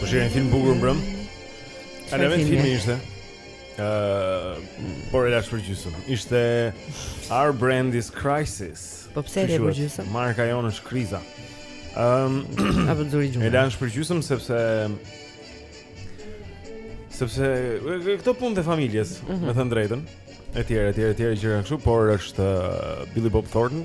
Pashë një film të bukur mbrëm. Ama vetë filmi ishte. Ëh, uh, por e lashë për gjysëm. Ishte Our Brand is Crisis. Po pse e le për gjysëm? Marka jonë është kriza. Ëm, um, apo të zuri gjumi. E lashë për gjysëm sepse sepse këto punët e familjes, mm -hmm. me thënë të drejtën, etj, etj, etj, gjëra kështu, por është uh, Billy Bob Thornton.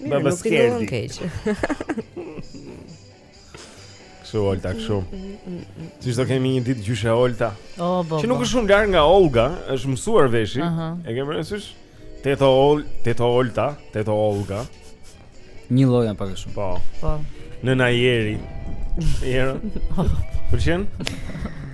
Mirë, baba Skerdi. Kështu Olta, kështu. Të do kemi një ditë gjyshe Olta. Oh, bobo, që nuk është shumë larg nga Olga, është mësuar veshi. Uh -huh. E ke parasysh? Teto Ol, Teto Olta, Teto Olga. Një lloj apo kështu. Po. Po. Në Najeri. Jero. Pëlqen?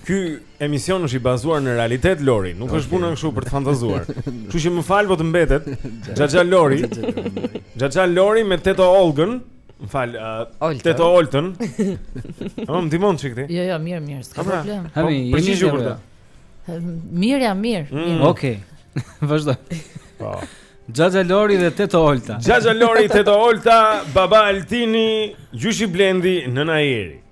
Ky emision është i bazuar në realitet Lori, nuk okay. është puna këtu për të fantazuar. Kështu që më fal po të mbetet. Xhaxha Lori. Xhaxha Lori me Teto Olgën. Më fal, uh, Teto Oltën. Po më ndihmon çik ti. Jo, jo, mirë, mirë, s'ka pra, problem. Po, Hami, po, jemi për të. Mirë, jam mirë. Mm. mirë. Okej. Okay. Vazhdo. Po. Xhaxha Lori dhe Teto Olta. Xhaxha Lori, Teto Olta, Baba Altini, Gjyshi Blendi, Nëna Eri.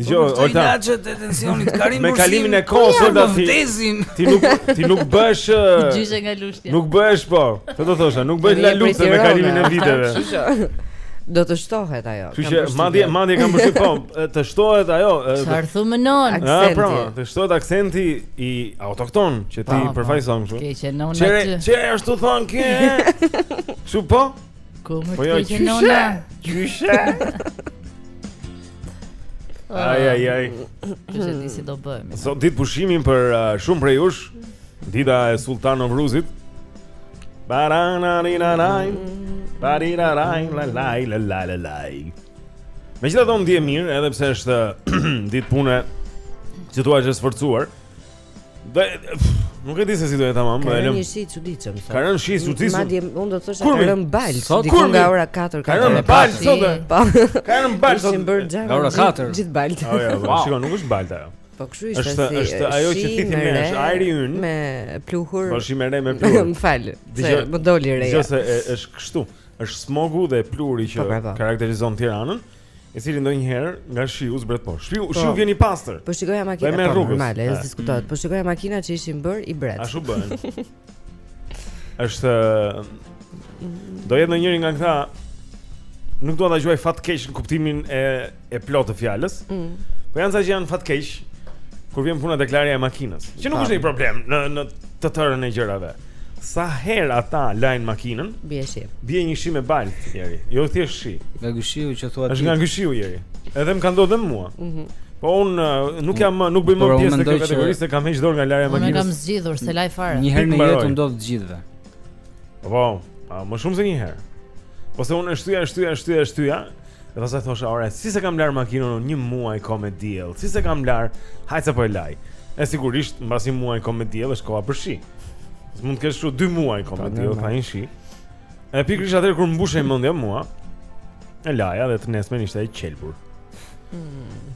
Jo, ojta. Këto ilaçe të tensionit karim Me kalimin e kohës do ti. Ti nuk ti nuk bëhesh gjyshe nga Lushnja. Nuk bëhesh po. Këtë do thosha, nuk bësh la luftë me kalimin e viteve. Do të shtohet ajo. Kështu që madje madje kam përshtyp po, të shtohet ajo. Çfarë thumë non? Ja, pra, të shtohet aksenti i autokton që ti po, po. përfaqëson kështu. Ke që non. Çe çe ashtu thon kë? Kështu po? Ku më po, ke që non? Gjyshe. Ai ai ai. Kush e di si do bëhemi. Sot ditë pushimi për uh, shumë prej jush. Dita e Sultan Novruzit. Barana ni na nai. Barina rai la la la la la la. Megjithatë ditë e mirë, edhe pse është ditë pune situata është e sforcuar, Do nuk e di se si do të tamam, më lëm. Ka rënë shi i çuditshëm. Ka rënë shi i çuditshëm. Madje unë do të thosha ka rënë baltë sot diku nga ora 4 ka rënë baltë sot. Po. Ka rënë baltë sot. Nga ora 4. Gjithë baltë. Jo, jo, shiko, nuk është baltë ajo. Po kështu ishte është, si. Është ajo që ti thime është ajri ynë me pluhur. Po shi me re me pluhur. M'fal. Se më doli reja. Jo se është kështu. Është smogu dhe pluhuri që po, po, karakterizon Tiranën. Ëh. i cili ndonjëherë nga shiu zbret poshtë. Shiu, po, shiu vjen i pastër. Po shikoja makinën e rrugës. Normale, as diskutohet. Po shikoja makinat që ishin bër ibret. Ashtu bën. Është do jetë ndonjëri nga këta nuk dua ta quaj fatkeq në kuptimin e e plotë të fjalës. Mm. Po janë ca që janë fatkeq kur vjen puna te larja e makinës. Që nuk është një problem në në të tërën e gjërave. Sa herë ata lajnë makinën? Bie shi. Bie një shi me baltë, Jeri. Jo thjesht shi. Nga ky shiu që thua ti. Është nga ky shiu Jeri. Edhe më ka ndodhur mua. Mhm. Mm po un uh, nuk jam uh, nuk bëj më pjesë te kjo kategori se kam heq dorë nga larja e makinës. Unë kam zgjidhur s'e laj fare. Një herë në jetë u ndodh të gjithëve. Po, po, më shumë se një herë. Po, se unë e shtyja, e shtyja, e shtyja, e shtyja. Dhe pastaj thosha, ore, si s'e kam larë makinën unë një muaj kohë me diell, si s'e kam larë, hajt se po e laj. E sigurisht, mbas një muaj kohë me diell, është koha për shi. S'mund të kesh kshu dy muaj kohë me diell, ka një shi. E pikërisht atëherë kur mbushej mendja mua, e laja dhe të nesmen ishte e qelbur. Hmm.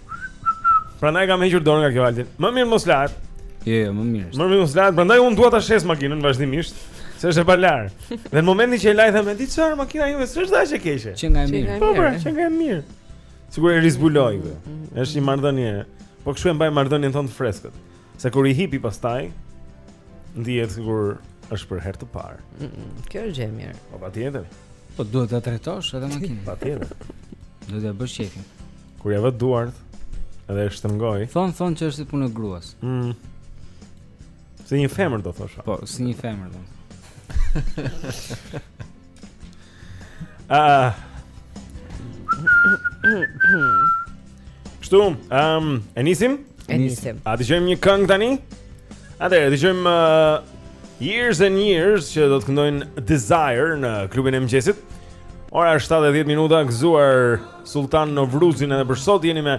Prandaj kam hequr dorë nga kjo Altin. Më mirë mos lahet. Jo, jo, më mirë. Më mirë mos lahet, prandaj unë dua ta shes makinën vazhdimisht, se është e palarë. Dhe në momentin që e laj them, "Di çfarë makina ime s'është dhe aq e keqe." Qenka e mirë. Po, pra, qenka e mirë. Sikur e rizbuloj këtë. Mm-hmm. Është një marrëdhënie. Po kshu e mbaj marrëdhënien tonë të freskët. Se kur i hipi pastaj, ndihet sikur është për herë të parë. Kjo është gjë e mirë. Po patjetër. Po duhet ta trajtosh edhe makinën. Patjetër. Do të bësh çekin. Kur ja vë duart dhe e shtrëngoj. Thon thon që është si puna e gruas. Mhm. Si një femër do thosha. Po, si një femër do. Ah. Kështu, ehm, e nisim? E nisim. A dëgjojmë një këngë tani? Atëherë, dëgjojmë uh, Years and Years që do të këndojnë Desire në klubin e mëngjesit. Ora është 7:10 minuta, gëzuar Sultan Novruzin edhe për sot jeni me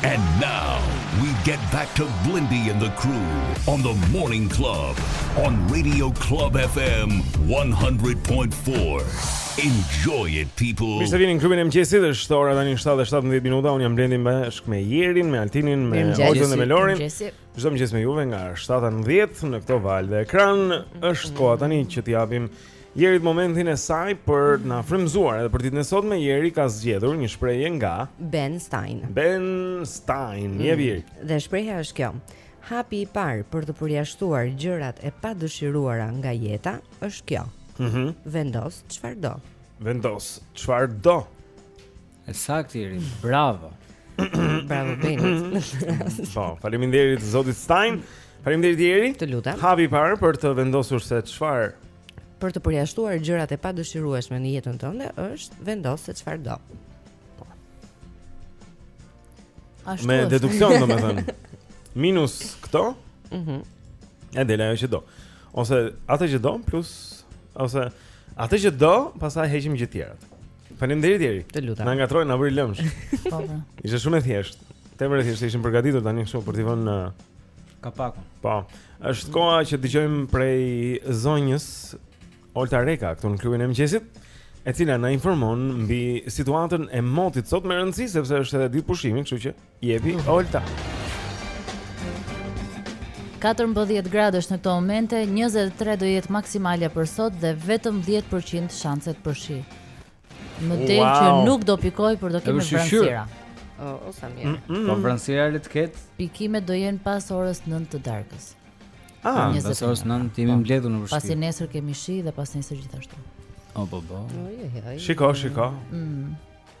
And now we get back to Blendi and the crew on the morning club on radio club FM 100.4 enjoy it people Mirë se vini në klubin e mëngjesit është ora tani 7:17 minuta un jam Blendi bashkë me Jerin me Altinin me Ojën dhe me Lorin çdo mëngjes me juve nga 7:10 në këto valë dhe ekran është koha tani që t'i japim Jerit momentin e saj për të na frymëzuar edhe për ditën e sotme Jeri ka zgjedhur një shprehje nga Ben Stein. Ben Stein, një vjer. Mm. Dhe shprehja është kjo. Hapi i parë për të përjashtuar gjërat e padëshiruara nga jeta është ky. Mhm. Vendos çfarë do. Vendos çfarë do. E saktë Jeri, bravo. bravo Benit. po, faleminderit Zotit Stein. Faleminderit Jeri. Të lutem. Hapi i parë për të vendosur se çfarë për të përjashtuar gjërat e padëshirueshme në jetën tënde është vendos se çfarë do. Po. Ashtu me deduksion domethënë. Minus këto? Mhm. Mm e del ajo që do. Ose atë që do plus ose atë që do, pastaj heqim gjithë tjerat. Faleminderit Jeri. Të lutem. Na ngatroi, na bëri lëmsh. Po. po. Ishte shumë e thjeshtë. Tepër e thjeshtë, ishim të përgatitur tani kështu për t'i vënë kapakun. Po. Është koha që dëgjojmë prej zonjës Olta Reka këtu në klubin e mëngjesit, e cila na informon mbi situatën e motit sot me rëndësi sepse është edhe ditë pushimi, kështu që Jepi Olta. 14 gradë është në këto momente, 23 do jetë maksimale për sot dhe vetëm 10% shanset për shi. Më del wow. që nuk do pikojë, por do kemi vranësira. Oh, o sa mirë. Mm -hmm. Po vranësira le të ketë. Pikimet do jenë pas orës 9 të darkës. Ah, pas orës 9 jemi po. mbledhur në shtëpi. Pasi nesër kemi shi dhe pas nesër gjithashtu. Oh, po, po. Shiko, shiko. Mm.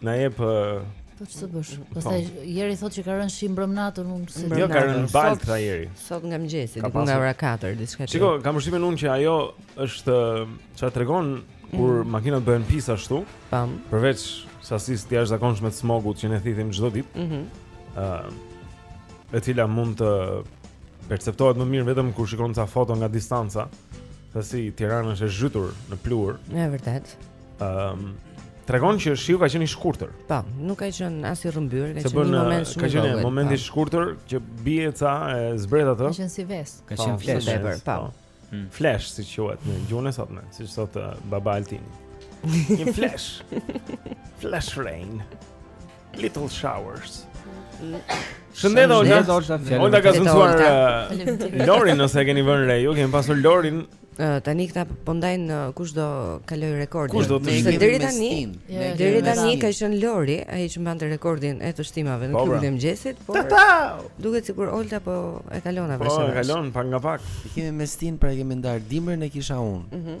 Na jep Po ç'të bësh? Po. Pastaj Jeri thotë që ka rënë shi mbrëm natën, unë s'e Jo, ka rënë baltë tha Jeri. Sot nga mëngjesi, diku nga ora 4 diçka. Shiko, kam përshtypjen unë që ajo është çfarë tregon kur mm. makinat bëhen pis ashtu. Pam. Përveç sasisë të jashtëzakonshme të smogut që ne thithim çdo ditë. Mhm. Ëh. E cila mund të perceptohet më mirë vetëm kur shikon ca foto nga distanca. se si Tirana është e zhytur në pluhur. Është vërtet. Ëm um, tregon që shiu ka qenë i shkurtër. Po, nuk ka qenë as i rrëmbyer, ka qenë një moment shumë i vogël. Ka qenë një moment i shkurtër që bie ca e zbret atë. Ka qenë si vesë. Ka qenë flash paper, po. Hmm. Flash si quhet në gjuhën e sotme, siç thotë uh, baba Altin. Një flash. Flash rain. Little Showers. Shëndet Olta. Olta ka zëvendësuar uh, Lorin nëse e keni vënë re. Jo, kemi pasur Lorin. Uh, tani këta po ndajnë uh, kush do kalojë rekordin. Kush do të ishte deri tani? Deri tani ka qenë Lori, ai që mbante rekordin e të shtimave në po, klubin e mëngjesit, por duket sikur Olta po e kalon apo Po, e kalon pak nga pak. E kemi mestin, pra e kemi ndarë dimrin e kisha unë. Mhm.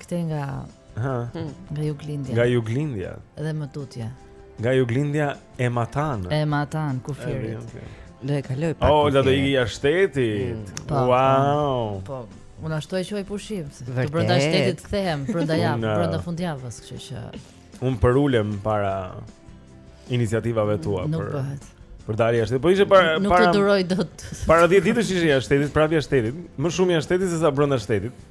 Këtej nga. Nga juglindja Nga juglindja Dhe më tutje Nga juglindja e matanë E matanë kufirit Do e kaloj pak O, pra do ik jashtë shtetit mm. po, po. Wow Po, unë ashtu e quaj pushim Se brënda shtetit kthehem Brënda javë, uh, brënda fundjavës Kështu që Unë përulem para Iniciativave tua Nuk bëhet Për dalje jashtë shtetit Po ishe para Nuk të duroj dot Para 10 ditësh ishe jashtë shtetit Prapë jashtë shtetit Më shumë jashtë shtetit se sa brënda shtetit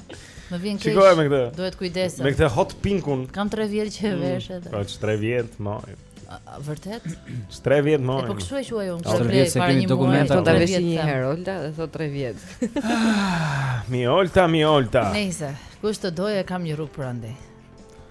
Më vjen keq. Shikoj me këtë. Duhet të kujdesem. Me këtë hot pinkun. Kam 3 vjet që e mm. vesh edhe. Po 3 vjet moj. Vërtet? 3 vjet moj. Po kshu e quaj unë. 3 vjet se kemi dokumenta. Do ta vesh një herë Olta dhe thotë 3 vjet. Ah, mi Olta, mi Olta. Nejse kush të dojë kam një rrugë prandaj.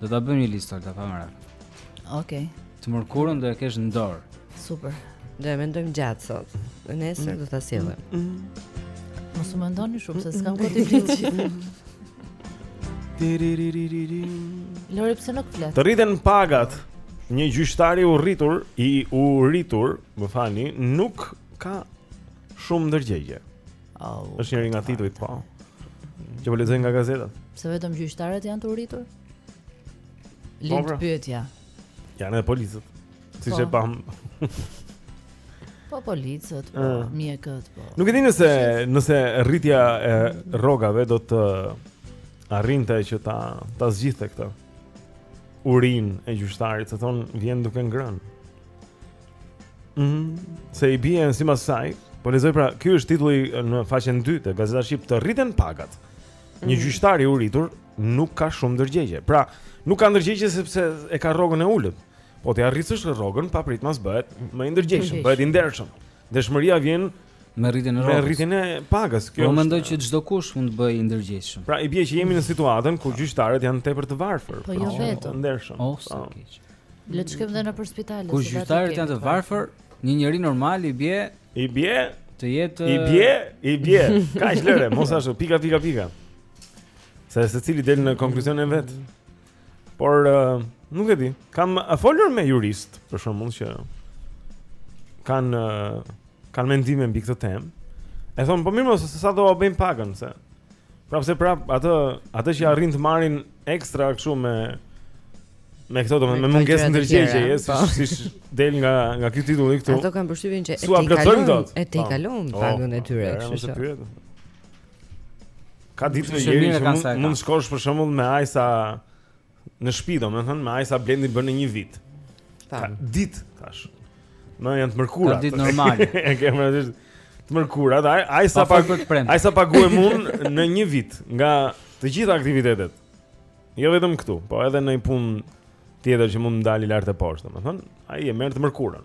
Do ta bëjmë një listë ta pamë. Okej. Okay. Të mërkurën do e kesh në dorë. Super. Do e mendojmë gjatë sot. Nesër mm. do ta sjellim. Mm. Mm. Mos u mendoni shumë se s'kam kohë të blej. Lori pse nuk flet? Të rriten pagat. Një gjyqtar i uritur, i uritur, më falni, nuk ka shumë ndërgjegje. Oh, është njëri nga titujt, po. Që po lexoj nga gazetat. Se vetëm gjyqtarët janë të uritur. Po, Lind pra. pyetja. Janë edhe policët. Siç po. e pamë. Po policët, po, uh. mjekët, po. Nuk e di nëse nëse rritja e rrogave do të arrinte që ta ta zgjidhte këtë. Urinë e gjyqtarit, se thonë vjen duke ngrënë. Ëh, mm, se i bie sipas saj. Po lexoj pra, ky është titulli në faqen 2 te Gazeta Shqip të rriten pagat. Një mm -hmm. gjyqtar i uritur nuk ka shumë ndërgjegje. Pra, nuk ka ndërgjegje sepse e ka rrogën e ulët. Po t'ia rritësh rrogën papritmas bëhet më i ndërgjegjshëm, bëhet i ndershëm. Ndershmëria vjen me rritjen e rrogës. Me rritjen e pagës. Kjo unë mendoj që çdokush mund të bëhet i ndërgjegjshëm. Pra, i bie që jemi në situatën ku gjyqtarët janë tepër të varfër. Po jo po, vetëm. Ndershëm. Oh, sa po. keq. Le të shkojmë dhe nëpër spitale. Ku gjyqtarët janë të varfër, një njeri normal i bie, i bie, të jetë i bie, i bie. Kaq lëre, mos ashtu, pika pika pika. Se secili del në konkluzionin e vet. Por uh, nuk e di. Kam folur me juristë për shembull që kanë uh, kanë mendime mbi këtë temë. E thonë po mirë mos se sado ta bëjmë pagën se. Prapëseprapë atë atë që arrin të marrin ekstra kështu me Me këto do me mungesë ndërgjegje që je, po. si si del nga nga ky titulli këtu. Ato kam përshtypjen që e tejkalojnë dot. E tejkalon po. po, pagën e po, tyre, kështu që. Ka ditë njeri që mund mund shkosh për shembull me aq sa në shtëpi, domethënë me aq sa Blendi bën në një vit. Ka ditë thashë. Më janë të mërkura. Ka ditë normale. E ke më thënë të mërkura, aq sa pa aq sa paguhem unë në një vit nga të gjitha aktivitetet. Jo vetëm këtu, po edhe ndonjë punë tjetër që mund të dalë lart e poshtë, domethënë, ai e merr të mërkurën.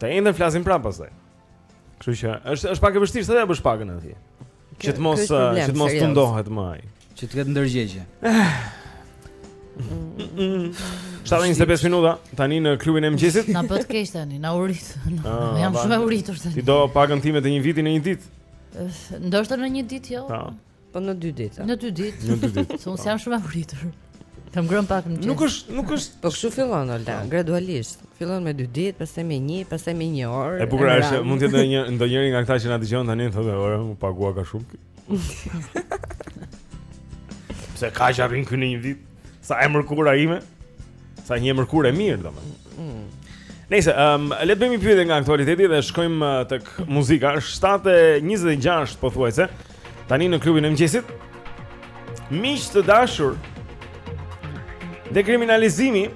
Të enjten flasin prapë pastaj. Kështu që është është pak e vështirë sa ta bësh pagën atje. Që të mos që të mos tundohet më ai. Që të ketë ndërgjegje. 7:25 minuta tani në klubin e mëngjesit. Na bëhet keq tani, na uriti. Ah, Jam shumë e uritur tani. Ti do pagën time të një viti në një ditë. Ndoshta në një ditë jo. Po. Po në dy ditë. Në dy ditë. Në dy ditë. Unë s'jam shumë e uritur. Të ngrënë pak më gjithë. Nuk është, nuk është. Po kështu fillon Olta, po. gradualisht. Fillon me dy ditë, pastaj me një, pastaj me një orë. E bukur është, mund të jetë një ndonjëri nga këta që na dëgjon tani thotë, "Ora, u pagua ka shumë." Pse ka që arrin kënë një ditë? Sa e mërkura ime? Sa një e mërkurë e mirë, domethënë. Mm. Nëse, um, le të bëjmë një pyetje nga aktualiteti dhe shkojmë uh, tek muzika. 7:26 pothuajse. Tani në klubin e mëngjesit. Miq të dashur. Dekriminalizimi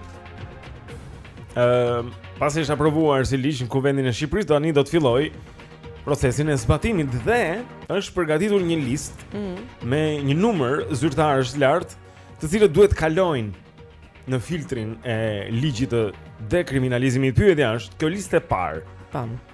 ë uh, pasi është aprovuar si ligj në Kuvendin e Shqipërisë, tani do të fillojë procesin e zbatimit dhe është përgatitur një listë mm -hmm. me një numër zyrtarësh të lartë, të cilët duhet të kalojnë në filtrin e ligjit të dekriminalizimit. Pyetja është, kjo listë e parë, pra,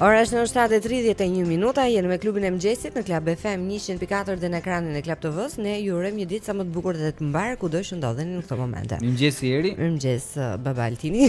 Ora është 7:31 minuta, jemi me klubin e mëngjesit në Club FM 104 dhe në ekranin e Club TV-së. Ne ju urojmë një ditë sa më të bukur dhe të mbarë kudo që ndodheni në këto momente. Mirëmëngjes Eri. Mirëmëngjes uh, Baba Altini.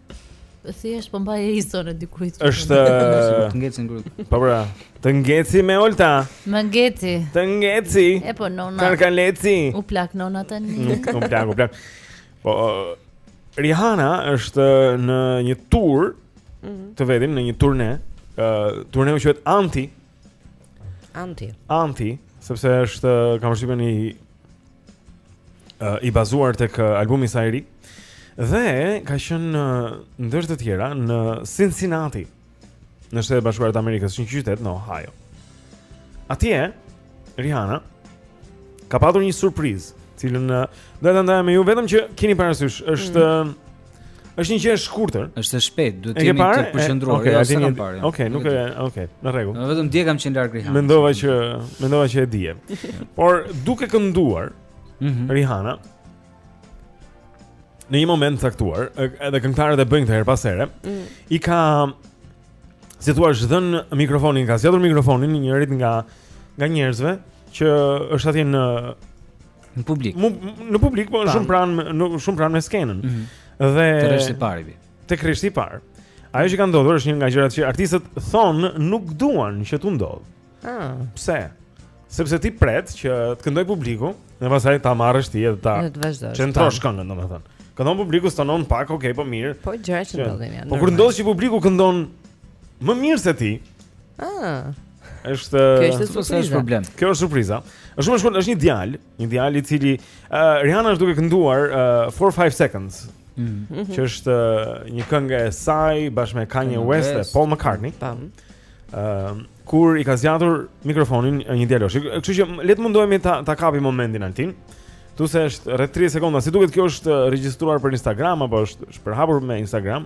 Thjesht po mbaj ison e dikujt. Është të ngeci në grykë. Po pra, të ngeci me Olta. Më ngeci. Të ngeci. E po nona. Kan kan leci. U plak nona tani. Nuk u plak, u plak. Po Rihanna është në një tour mhm. të vetin në një turne. Ë uh, turneu quhet Anti. Anti. Anti, sepse është kam shpjeguar një uh, i bazuar tek albumi i saj i ri dhe ka qenë uh, ndër të tjera në Cincinnati në Shtetet e Bashkuara të Amerikës, një qytet në Ohio. Atje Rihanna ka patur një surprizë, të cilën uh, do ta ndajmë me ju vetëm që kini parasysh, është mm. Është një gjë e shkurtër. Është e shpejtë, duhet të jemi të përqendruar. Okej, okay, jo, okay, okay, okay, nuk e, okay, në rregull. Vetëm dje kam qenë larg Rihanna. Mendova që, mendova që e dije. Po duke kënduar mm -hmm. Rihanna në një moment të caktuar, edhe këngëtarët e bëjnë këtë herë pas here, mm -hmm. i ka si thua i ka dhënë mikrofonin, i ka zgjatur mikrofonin njërit nga nga njerëzve që është atje në Në publik. Po, në publik, po shumë pranë, shumë pranë me skenën. Mm -hmm. Dhe te rreshti i parë fiks. Te rreshti i parë. Ajo që ka ndodhur është një nga gjërat që artistët thonë nuk duan që t'u ndodhë. Ah. Pse? Sepse ti pret që të këndojë publiku, dhe pastaj ta marrësh ti edhe ta centrosh po. këngën, domethënë. Këndon publiku stonon pak, okay, po mirë. Po gjëra që ndodhin janë. Po kur ndodh që publiku këndon më mirë se ti. Ah. Është Kjo është surpriza. Është problem. Kjo është surpriza. Është shumë shkurt, është një djalë, një djalë i cili uh, Rihanna është duke kënduar uh, 4-5 seconds. Mm -hmm. Që është uh, një këngë e saj bashkë me Kanye West dhe Paul McCartney. Tam. Mhm. Ëm uh, kur i ka zgjatur mikrofonin një djaloshi. Kështu që le të mundohemi ta ta kapim momentin Altin. Këtu se është rreth 30 sekonda, si duket kjo është regjistruar për Instagram apo është shpërhapur me Instagram?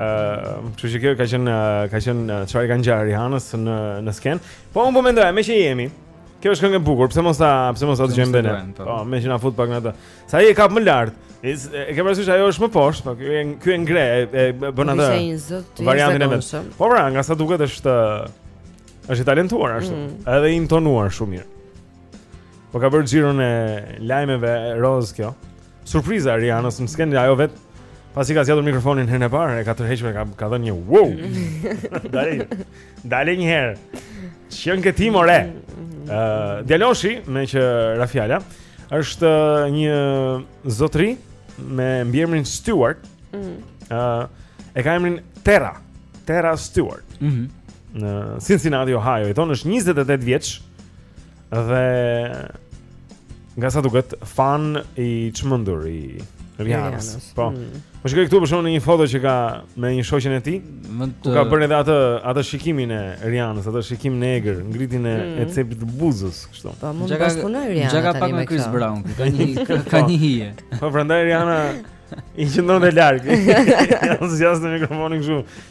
Ëm, kështu që kjo ka qenë ka qenë çfarë i ka ngjarë Rihanës në në skenë. Po unë po mendoja, meqë jemi. Kjo është këngë e bukur, pse mos ta pse mos ta dëgjojmë dhe ne. Po. po, meqë na fut pak në atë. Sa ai e kap më lart. E ke parasysh ajo është më poshtë, po ky ky e ngre, e bën atë. Variantin e vet. Po pra, nga sa duket është është i talentuar ashtu, mm. edhe i intonuar shumë mirë. Po ka bërë xhiron e lajmeve roz kjo. Surpriza Rihanës në skenë, ajo vetë pasi ka zgjatur mikrofonin herën e parë, e ka tërhequr e ka ka dhënë një wow. Dale. Dale një herë. Ç'qenke ti more? Ë, uh, djaloshi meqë ra fjala është uh, një zotëri me mbiemrin Stewart. Ëh, mm. uh, e ka emrin Terra, Terra Stewart. Mhm. Mm në Cincinnati, Ohio, jeton është 28 vjeç. Dhe nga sa duket fan i çmendur i Rihanës. Po. Mm. Po shikoj këtu për shembull një foto që ka me një shoqen e tij. Ku ka bërë edhe atë atë shikimin e Rihanës, atë shikimin e egër, ngritjen e mm. e cepit të buzës kështu. Po mund të bashkëpunojë Rihanën. Ngjaka pak me Chris Brown, ka një ka po. një hije. Po prandaj Rihana i qëndronte larg. Ia zgjaste mikrofonin kështu.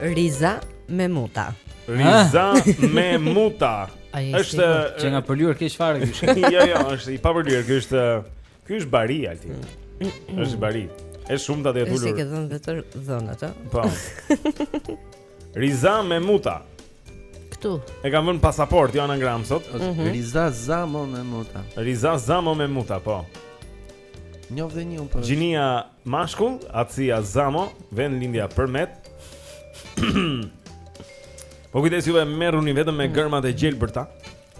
Riza me muta. Riza ah. me muta. Është qënka përlyer keq fare ky. Jo, jo, është i papërlyer, ky është ky është bari Altin. Mm. Është bari. Është shumë i adhuruar. S'i ke dhënë vetë të dhënat. Po. Riza me muta. Këtu. E kam vënë pasaportë, jo anagram sot. Mhm. Riza Zamo me muta. Riza Zamo me muta, po. Një vdheni un po. Gjinia Mashkull, atësia Zamo, vendlindja Përmet. Po kujdes ju merruni vetëm me mm. gërmat e gjelbërta.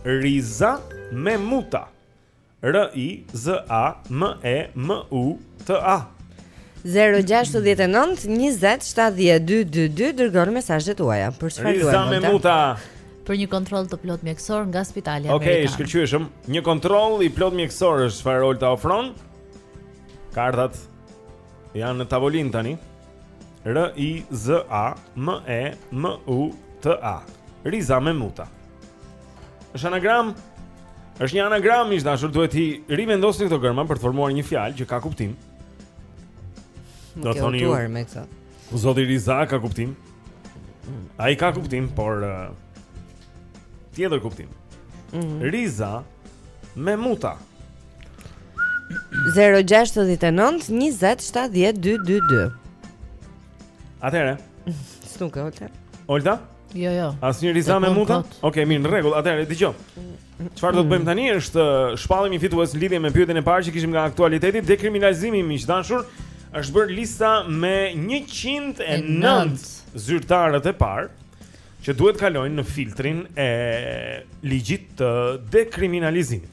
Riza me muta. R I Z A M E M U T A. 0692070222 dërgoni mesazhet tuaja për çfarë duhet. Riza me muta për një kontroll të plotë mjekësor nga spitali amerikan. Okej, okay, shkëlqyeshëm. Një kontroll i plotë mjekësor është çfarë Olta ofron. Kartat janë në tavolinë tani. R I Z A M E M U T A. Riza me muta. Është anagram. Është një anagram, miq të dashur, duhet t'i rivendosni këto gërma për të formuar një fjalë që ka kuptim. Do të thoni ju. Zoti Riza ka kuptim. Ai ka kuptim, por uh, tjetër kuptim. Mm -hmm. Riza me muta. 069 20 70 222 Atëherë Së nuk e Olta Olta? Jo, jo Asnjë Riza me muta? Oke, okay, mirë, në rregull, atëherë, dëgjo Çfarë do të bëjmë tani është uh, Shpallim i fituesit lidhje me pyetjen e parë që kishim nga aktualiteti Dekriminalizimi miq të dashur është bërë lista me 109 zyrtarët e parë Që duhet kalojnë në filtrin e ligjit të dekriminalizimit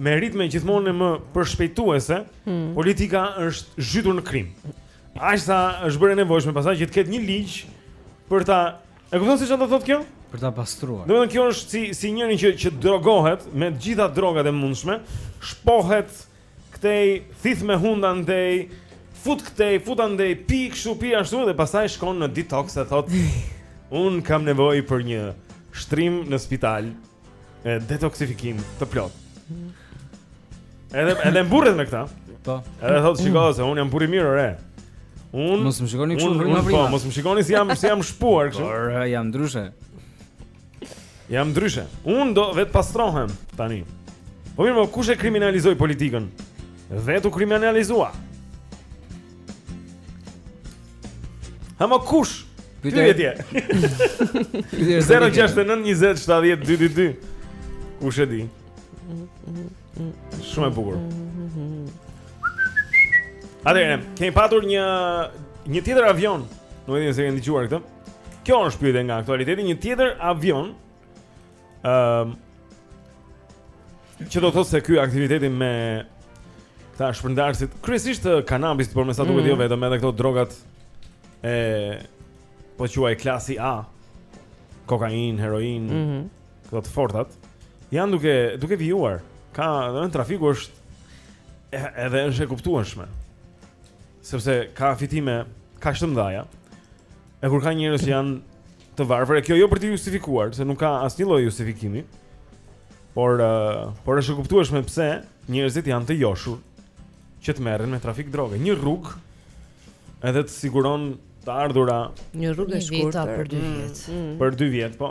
me ritme gjithmonë më përshpejtuese, hmm. politika është zhytur në krim. Aq sa është bërë e nevojshme pastaj që të ketë një ligj për ta E kupton se çfarë do thotë kjo? Për ta pastruar. Domethënë kjo është si si njeri që që drogohet me të gjitha drogat e mundshme, shpohet këtej thith me hundë andej, fut këtej, fut andej, pi kështu, pi ashtu dhe pastaj shkon në detox e thotë unë kam nevojë për një shtrim në spital e detoksifikim të plotë. Edhe edhe mburret me këtë. Po. Edhe thotë shiko se unë jam burrë i mirë ore. Unë Mos më shikoni kështu vrima vrima. Po, mos më shikoni si jam si jam shpuar kështu. Por eh, jam ndryshe. Jam ndryshe. Unë do vete pastrohem tani. Po mirë, po kush e kriminalizoi politikën? Vetë u kriminalizua. Ama kush? Pyetje. 0692070222. Kush e di? Shumë e bukur. Atëherë, kemi patur një një tjetër avion. Nuk e di nëse e keni dëgjuar këtë. Kjo është pyetja nga aktualiteti, një tjetër avion Ëm Që do të thotë se ky aktiviteti me këta shpërndarësit, kryesisht kanabis, por me sa duket mm. jo vetëm edhe këto drogat e po quaj klasi A, kokainë, heroinë, mm -hmm. këto të fortat, janë duke duke vijuar. Ka, domethënë trafiku është edhe është e kuptueshme. Sepse ka fitime kaq të mëdha. E kur ka njerëz që janë të varfër, kjo jo për të justifikuar, se nuk ka asnjë lloj justifikimi. Por uh, por është e kuptueshme pse njerëzit janë të joshur që të merren me trafik droge. Një rrugë edhe të siguron të ardhura një rrugë e shkurtër për 2 vjet. Mm, mm. Për 2 vjet, po.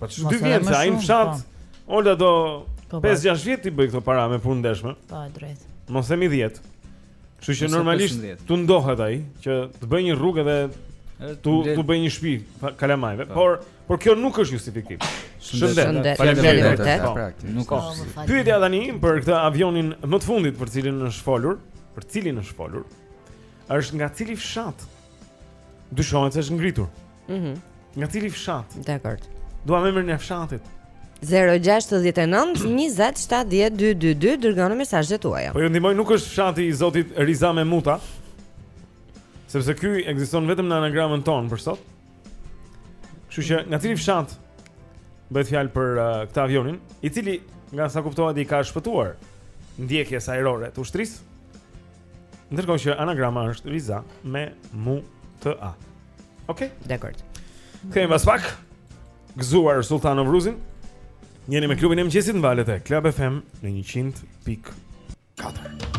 Po 2 vjet se ai në fshat. Po. Do 5-6 po, vjet i bëj këto para me punë të ndershme. Po, drejt. Mos themi 10. Kështu që normalisht tundohet ai që të bëjë një rrugë dhe t'u t'u bëjë një shtëpi kalamajve, po. por por kjo nuk është justifikim. Shëndet. Faleminderit. Po, pra, nuk ka. Po, Pyetja tani për këtë avionin më të fundit për cilin është folur, për cilin është folur, është nga cili fshat? Dyshohet se është ngritur. Mhm. Mm nga cili fshat? Dakord. Dua emrin e fshatit. 0-6-9-27-12-22 Dërgoni mesazhet tuaja Po ju ndihmoj nuk është fshati i zotit Riza Memuta Sepse ky ekziston vetëm në anagramën tonë për sot Kështu që nga cili fshat bëhet fjalë për uh, këtë avionin, i cili nga sa kuptohet i ka shpëtuar ndjekjes ajrore të ushtrisë. Ndërkohë që anagrama është Riza Memuta. Okej, okay. dakord. Kemi pas pak gëzuar Sultan of Ruzin. Jeni me klubin e mëngjesit në valët e Club FM në 100.4.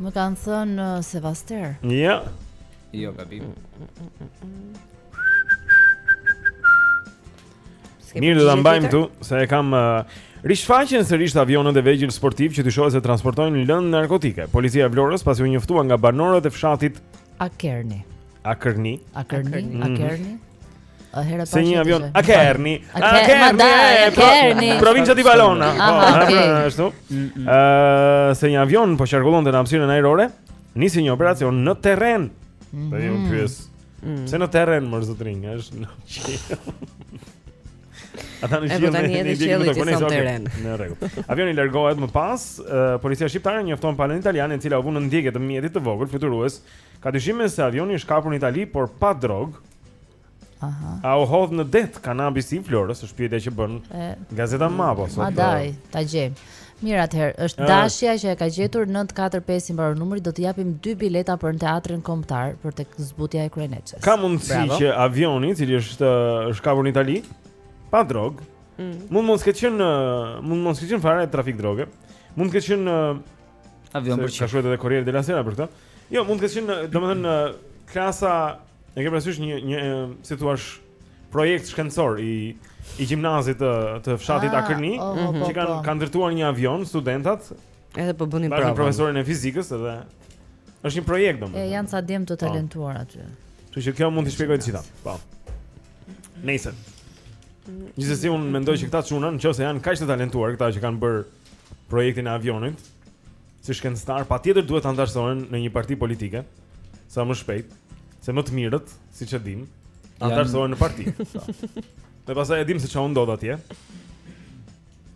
Më kanë thënë uh, Sevaster. Ja. Jo, gabim. Mirë do ta mbajmë këtu, se e kam uh, rishfaqen sërish avionët e vegjël sportivë që dyshohet se transportojnë lëndë narkotike. Policia e Vlorës pasi u njoftua nga banorët e fshatit Akërni. Akërni. Akërni, Akërni. Mhm. Herë Se një avion Akërni Akërni A Provincia di Valona Aha, po, ok Ashtu mm, mm. Se një avion po qarkullonte në hapësirën ajrore Nisi një operacion në terren mm. Dhe një pyetje mm. Pse në terren mor zotëri është në qiell Ata në qiell në një qilë të kone teren Në rregull Avioni largohet më pas Policia Shqiptare njofton palën italiane E cila u vu në ndjekje të mjetit të vogël Fluturues Ka dyshime se avioni është kapur në Itali, por pa drogë. Aha. A u hodh në det kanabisi i Vlorës, është pyetja që bën gazeta Mapo sot. Ma da, ta gjejmë. Mirë atëherë, është dashja që e ka gjetur 945 i mbaron numri, do të japim dy bileta për në teatrin kombëtar për tek zbutja e Kryeneçes. Ka mundësi Bravo. që avioni, i cili është është kapur në Itali, pa drogë, mm. mund mos ketë qenë mund mos ketë qenë fare trafik droge, mund të ketë qenë Avion për çfarë? Ka shkruar edhe Corriere della Sera për këtë. Jo, mund të ketë qenë, domethënë klasa e ke parasysh një një si thua projekt shkencor i i gjimnazit të të fshatit ah, Akërni, oh, oh, mhm. që kanë po. kanë ndërtuar një avion studentat. Edhe po bënin prova bashkë me profesorin e fizikës edhe është një projekt domethënë. E janë ca djem të po. talentuar aty. Kështu që kjo mund të shpjegojë të gjitha. Po. Nejse. Gjithsesi un mendoj që këta çuna, nëse janë kaq të talentuar këta që kanë bërë projektin e avionit, si shkencëtarë patjetër duhet të antarësohen në një parti politike sa më shpejt, se më të mirët, siç e dimë, antarësohen në parti. Dhe pastaj e dimë se çfarë ndodh atje.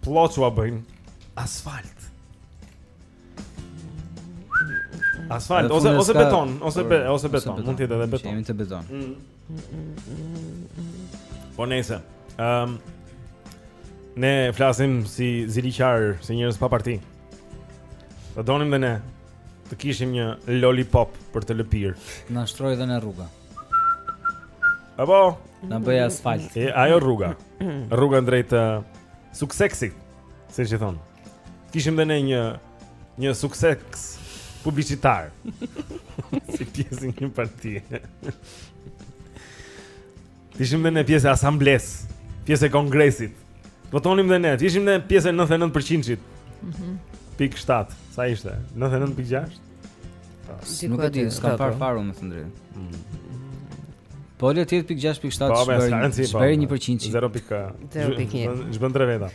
Ploçua bëjnë asfalt. Asfalt ose ose beton, ose be, ose beton, mund të jetë edhe beton. Kemi të beton. Mm. Po nejse. Ehm um, Ne flasim si ziliqarë, si njerëz pa parti. Do donim dhe ne të kishim një lollipop për të lëpir. Na shtrohej dhe ne rruga. Apo na bëhej asfalt. E ajo rruga. Rruga drejt uh, suksesit, siç i thonë. Kishim dhe ne një një sukses publicitar. si pjesë e një partie. T'ishim dhe ne pjesë e asamblesë, pjesë e kongresit. Votonim dhe ne, ishim dhe pjesë e 99%-it. Mhm. Mm Pikë 7, sa ishte? 99.6? Si nuk e di, s'kam parë fare me thënë të drejtën. Po le të jetë pikë 6.7 çfarë? Çfarë 1%? 0.0.1. Ç'bën tre veta?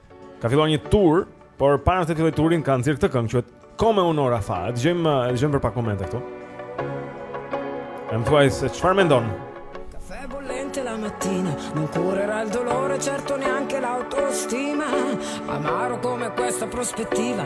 Ka filluar një tur, por para se të fillojë turin ka nxjerrë këtë këngë, quhet Come un'ora fa. Dëgjojmë, dëgjojmë për pak komente këtu. E më thuaj se çfarë mendon? Caffè bollente la mattina, non curerà il dolore, certo neanche l'autostima. Amaro come questa prospettiva,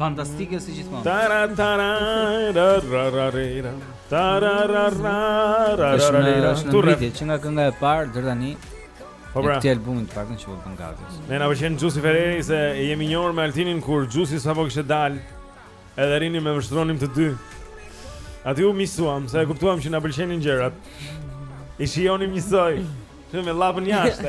Fantastike si gjithmonë. Tara tara ra ra ra ra. Tara ra ra ra ra ra. Tu rrit që nga kënga e parë deri tani. Po pra. Këtë albumin të paktën që u bën gati. Ne na pëlqen Giusy Ferreri se jemi njohur me Altinin kur Giusy sapo kishte dalë. Edhe rrinim e vështronim të dy. Aty u miqësuam, se e kuptuam që na pëlqenin gjërat. I shijonim njësoj. Shumë me llapën jashtë.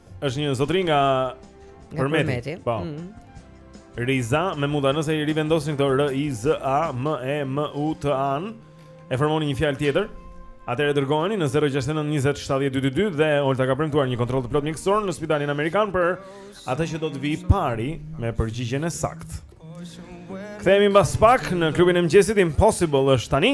Është një zotëri nga Përmeti. Po. Mm. Riza Memuta, nëse i rivendosni këto R I Z A M E M U T A dhe formoni një fjalë tjetër. Atëherë dërgojeni në 069 20 70 222 dhe Olta ka premtuar një kontroll të plotë mjekësor në spitalin amerikan për atë që do të vijë i pari me përgjigjen e saktë. Kthehemi mbas pak në klubin e mëngjesit Impossible është tani.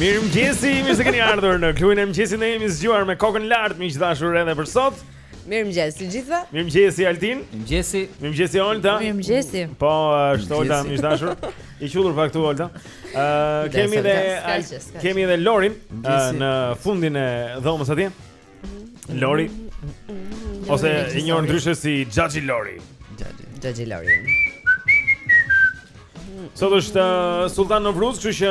Mirëmëngjesi, mirë se keni ardhur në klubin e mëngjesit Ne jemi zgjuar me kokën lart, miq të dashur edhe për sot Mirëmëngjesi, të gjithë Mirëmëngjesi, Altin Mirëmëngjesi Mirëmëngjesi, Olta Mirëmëngjesi Po, është Olta, miq të dashur I qulur pak tu, Olta uh, Kemi dhe, kemi dhe Lorin uh, Në fund të dhomës atje Lori Ose i njohur ndryshe si Xhaxhi Lori Xhaxhi Lori Sot është uh, Sultan Novruz, kështu që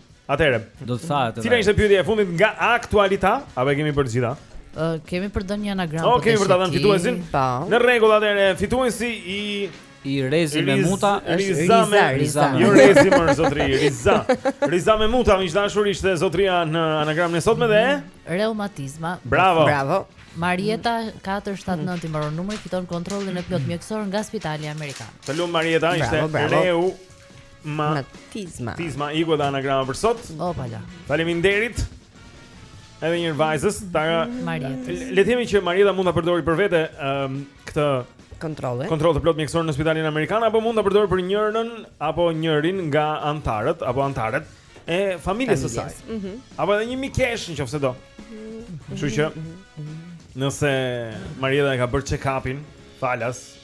Atëherë, do të thahet edhe. Cila ishte pyetja e fundit nga aktualiteti? A e kemi për të gjitha? Ë, uh, kemi për të dhënë anagram. Oh, kemi për të dhënë fituesin. Po. Në rregull atëherë, fituesi i i Rezi Mematuma është Riza, Riza. Jo Rezi më zotri, Riza. Riza Mematuma, të dashur ishte zotria në anagramën e sotme dhe reumatizma. Bravo. Bravo. Marieta 479 i mbaron numri fiton kontrollin e plot mjekësor nga Spitali Amerikan. Të lumtë Marieta, ishte Reu Ma Matizma. Matizma i goda anagrama për sot. Opala. Faleminderit. Edhe një vajzës, pra Marietës. Le të themi që Marieta mund ta përdori për vete ëm um, këtë kontrollin. Kontroll të plot mjekësor në spitalin amerikan apo mund ta përdori për njërën apo njërin nga antarët apo antaret e familjes së saj. Mm -hmm. Apo edhe një mikesh nëse do. Kështu që nëse Marieta e ka bërë check-upin falas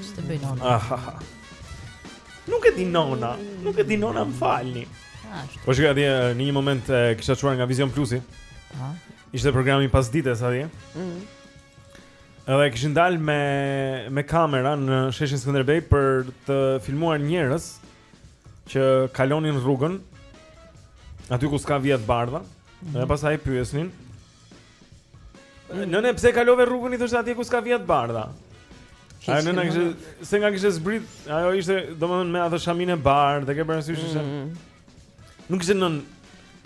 Ç'të bëj nona? Nuk e di nona, nuk e di nona më falni. Ashtu. Po shikoja dje në një moment e kisha çuar nga Vizion Plusi. Ha. Ishte programi pasdites atje. Ëh. Mm. Edhe kishin dalë me me kamera në sheshin Skënderbej për të filmuar njerëz që kalonin rrugën aty ku s'ka vija të bardha. Mm -hmm. Dhe pastaj pyesnin Mm. Nëne, pse kalove rrugën i thoshte atje ku s'ka vija të bardha. Ajo nëna kishte se nga kishte zbrit, ajo ishte domethënë me atë shaminë e bardhë, e ke parasysh se mm. nuk ishte nënë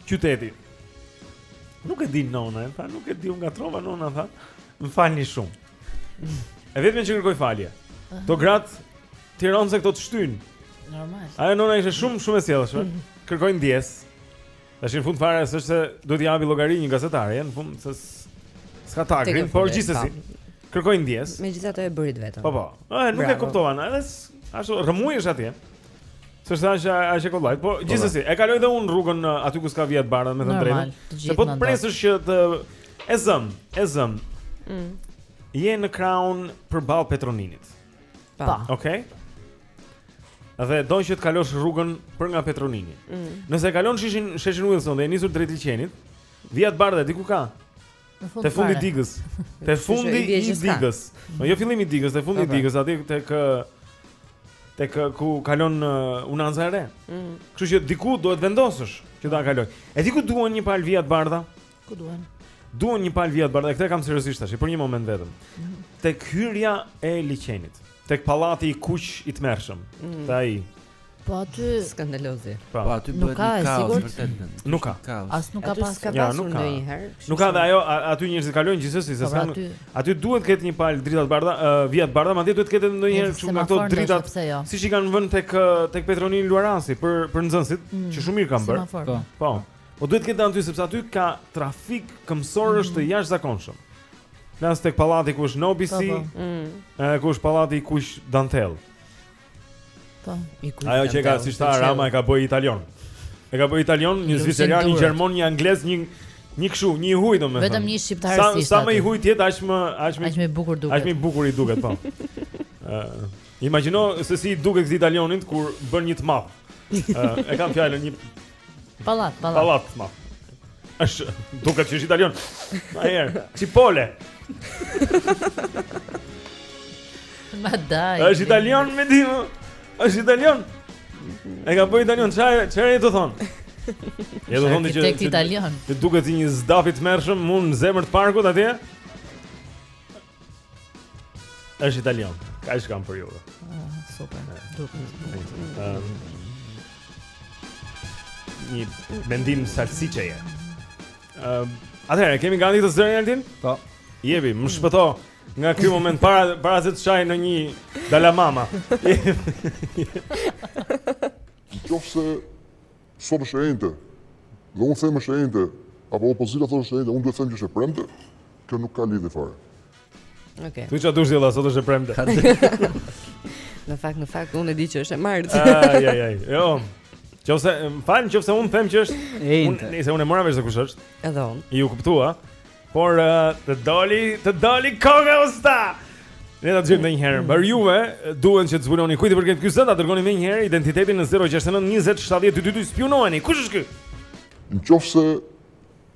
qyteti. Nuk e di nona, tha, nuk e di unë gabova nona tha. Më falni shumë. E vetëm që kërkoi falje. Këto gratë tironse këto të shtyn. Normal. Ajo nona ishte shumë shumë e sjellshme. Kërkoi ndjesë. Tash në fund fare s'është se duhet t'i japi llogari një gazetareje, në fund se s'ka tagrin, por gjithsesi. Po. Kërkoi ndjesë. Megjithatë e bëri vetë. Po po. Ëh, nuk e kuptova, edhe ashtu rrëmujë është atje. S'është aq aq e kollajt, po, po gjithsesi, e kaloj dhe unë rrugën uh, aty ku s'ka vija të bardha, të them të drejtën Se po të presësh që të... e zëmë, e zëmë, mm. je në kraun përballë Petro Ninit Po. Pa. Okej. Dhe do që të kalosh rrugën për nga Petronini. Mm. Nëse e kalon sheshin Wilson dhe e nisur drejt liqenit, vija të bardha diku ka. Në fund Te fundi fare. digës. Te Kështu që fundi i bie i gjithçka. digës. Po jo fillimi i digës, te fundi i Po, po. digës aty tek ë, tek ë, ku kalon ë, unanza e re. Mm. Kështu që diku duhet të vendosësh që ta kaloj. E di ku duan një palë vija të bardha? Ku duan? Duan një palë vija të bardha, këtë kam seriozisht tash, për një moment vetëm. Mhm. Tek hyrja e liqenit, tek pallati i kuq i tmerrshëm. Mm. Te ai. Po aty skandalozi. Po. po aty bëhet një kaos vërtet. Nuk ka. As nuk ka pas ka pasur ndonjëherë. Nuk ka dhe ajo aty njerëzit kalojnë gjithsesi se po, s'kan. Aty duhet të ketë një palë drita të bardha, vija të bardha, madje duhet të ketë ndonjë kështu nga ato drita. Jo. Siç i kanë vënë tek tek Petro Nini Luarasi për për nxënësit, mm. që shumë mirë kanë bërë. Po. Po. Po duhet të ketë aty sepse aty ka trafik këmsorësh të mhm. jashtëzakonshëm. Flas tek pallati ku është Nobisi, si, po, po. mm. ku është pallati i kuq Dantel. Po, i kuq. Ajo që ka si tha Rama e ka bë një italian. E ka bë një italian, një zviceran, një gjerman, një anglez, një një kshu, një i huaj domethënë. Vetëm një shqiptar s'i. Sa sa më i huaj të jetë, aq më aq më aq më bukur duket. Aq më bukur i duket, po. Ë, imagjino se si i duket një italianit kur bën një të madh. Ë, e kam fjalën një Pallat, pallat. Pallat të madh. Është duket që është italian. Ma herë, Cipole. Ma dai. Është italian me dim. Është italian. E ka bë një italian, çfarë çfarë i të thon? Ja do thonë që tek italian. Të duket si një zdap i tmerrshëm, mu në zemër të parkut atje. Është italian. Kaq kam për ju. Ah, super. Ëm. Një mendim salsiçeje. Ëm, atëherë kemi gati këtë zërin Altin? Po. Jepi, më shpëto nga ky moment para para se të shaj ndonjë dalamama. Nëse Sot është e enjte dhe unë them është e enjte, apo opozita thotë është e enjte, unë duhet të them që është e premte. Kjo nuk ka lidhje fare. Okej. Okay. Thuaj çfarë dush djalla, sot është e premte. Në fakt, në fakt unë e di që është e martë. Ai ai ai. Jo. Qofse, më fal, qofse unë them që është e enjte. Nëse unë e mora vesh se kush është. Edhe unë. U kuptua. Por uh, të doli, të doli koka usta. Ne do ta gjejmë një herë. Por juve duhet që të zbuloni kujt i përket ky zë, ta dërgoni menjëherë identitetin në 069 20 70 222 spiunojeni. Kush është ky? Në qoftë se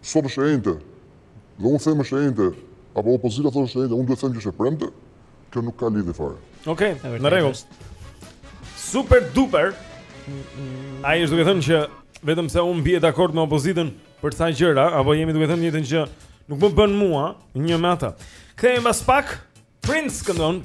sot është e enjte, dhe unë them është e enjte, apo opozita thotë është e enjte, unë duhet të them që është e premte, kjo nuk ka lidhje fare. Okej, okay, në rregull. Super duper. Ai është duke thënë që vetëm se unë bie dakord me opozitën, Për sa gjëra, apo jemi duke thënë të njëjtën që nuk më bën mua një me ata. Kthehemi pas pak Prince këndon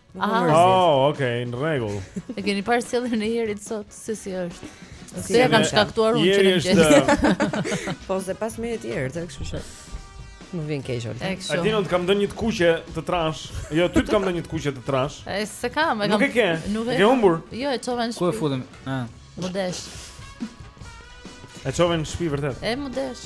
Aha. Oh, okay, në rregull. E keni parë sjelljen e Jerit sot se si është. Si e kam shkaktuar unë që në Po se pas me e tjerë, të kështu që Më vjen keq olë A ty nuk të kam dhënë një të kuqe të trashë Jo, ty të kam dhënë një të kuqe të trashë E s'e kam Nuk e ke, nuk e ke humbur Jo, e çove në shpi Ku e futëm? M'u desh E çove në shpi vërtet E m'u desh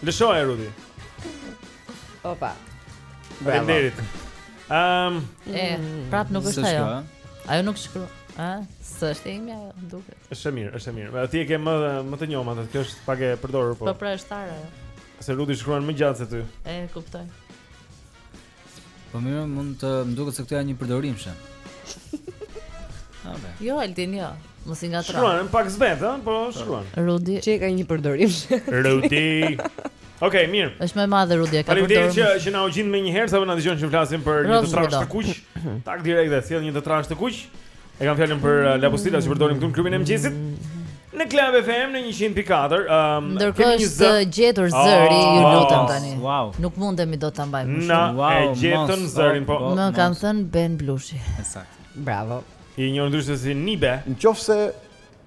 Lëshoje Rudi. Opa. Faleminderit. Ehm, um, prap nuk është ajo. Ajo nuk shkruan. Ë, s'është e imja, duket. Është e mirë, është e mirë. Ti e ke më më të njomë atë, kjo është pak e përdorur po. Po pra është tharë. Se Rudi shkruan më gjatë se ty. E kuptoj. Po mirë, mund të më duket se këto janë një përdorimshë. A ve. Jo, Altin, jo. Mos i ngatërro. Shkruan pak zbehtë, ëh, po shkruan. Rudi. Çe ka një përdorim. Rudi. Okej, okay, mirë. Është më e madhe Rudi, ka përdorim. Faleminderit që që na u gjind menjëherë, sapo na dëgjon që flasim për një të trashë të kuq. Tak direkt dhe sjell një të trashë të kuq. E kam fjalën për uh, lapustila që përdorim këtu në klubin e mëngjesit. Në Club FM në 100.4. Um, Ndërkohë është gjetur zëri, oh, ju lutem tani. Wow. Nuk mundemi dot ta mbajmë më shumë. Wow, e gjetën zërin po. Më kanë thënë Ben Blushi. E saktë. Bravo. I njohur ndryshe si Nibe. Në qoftë se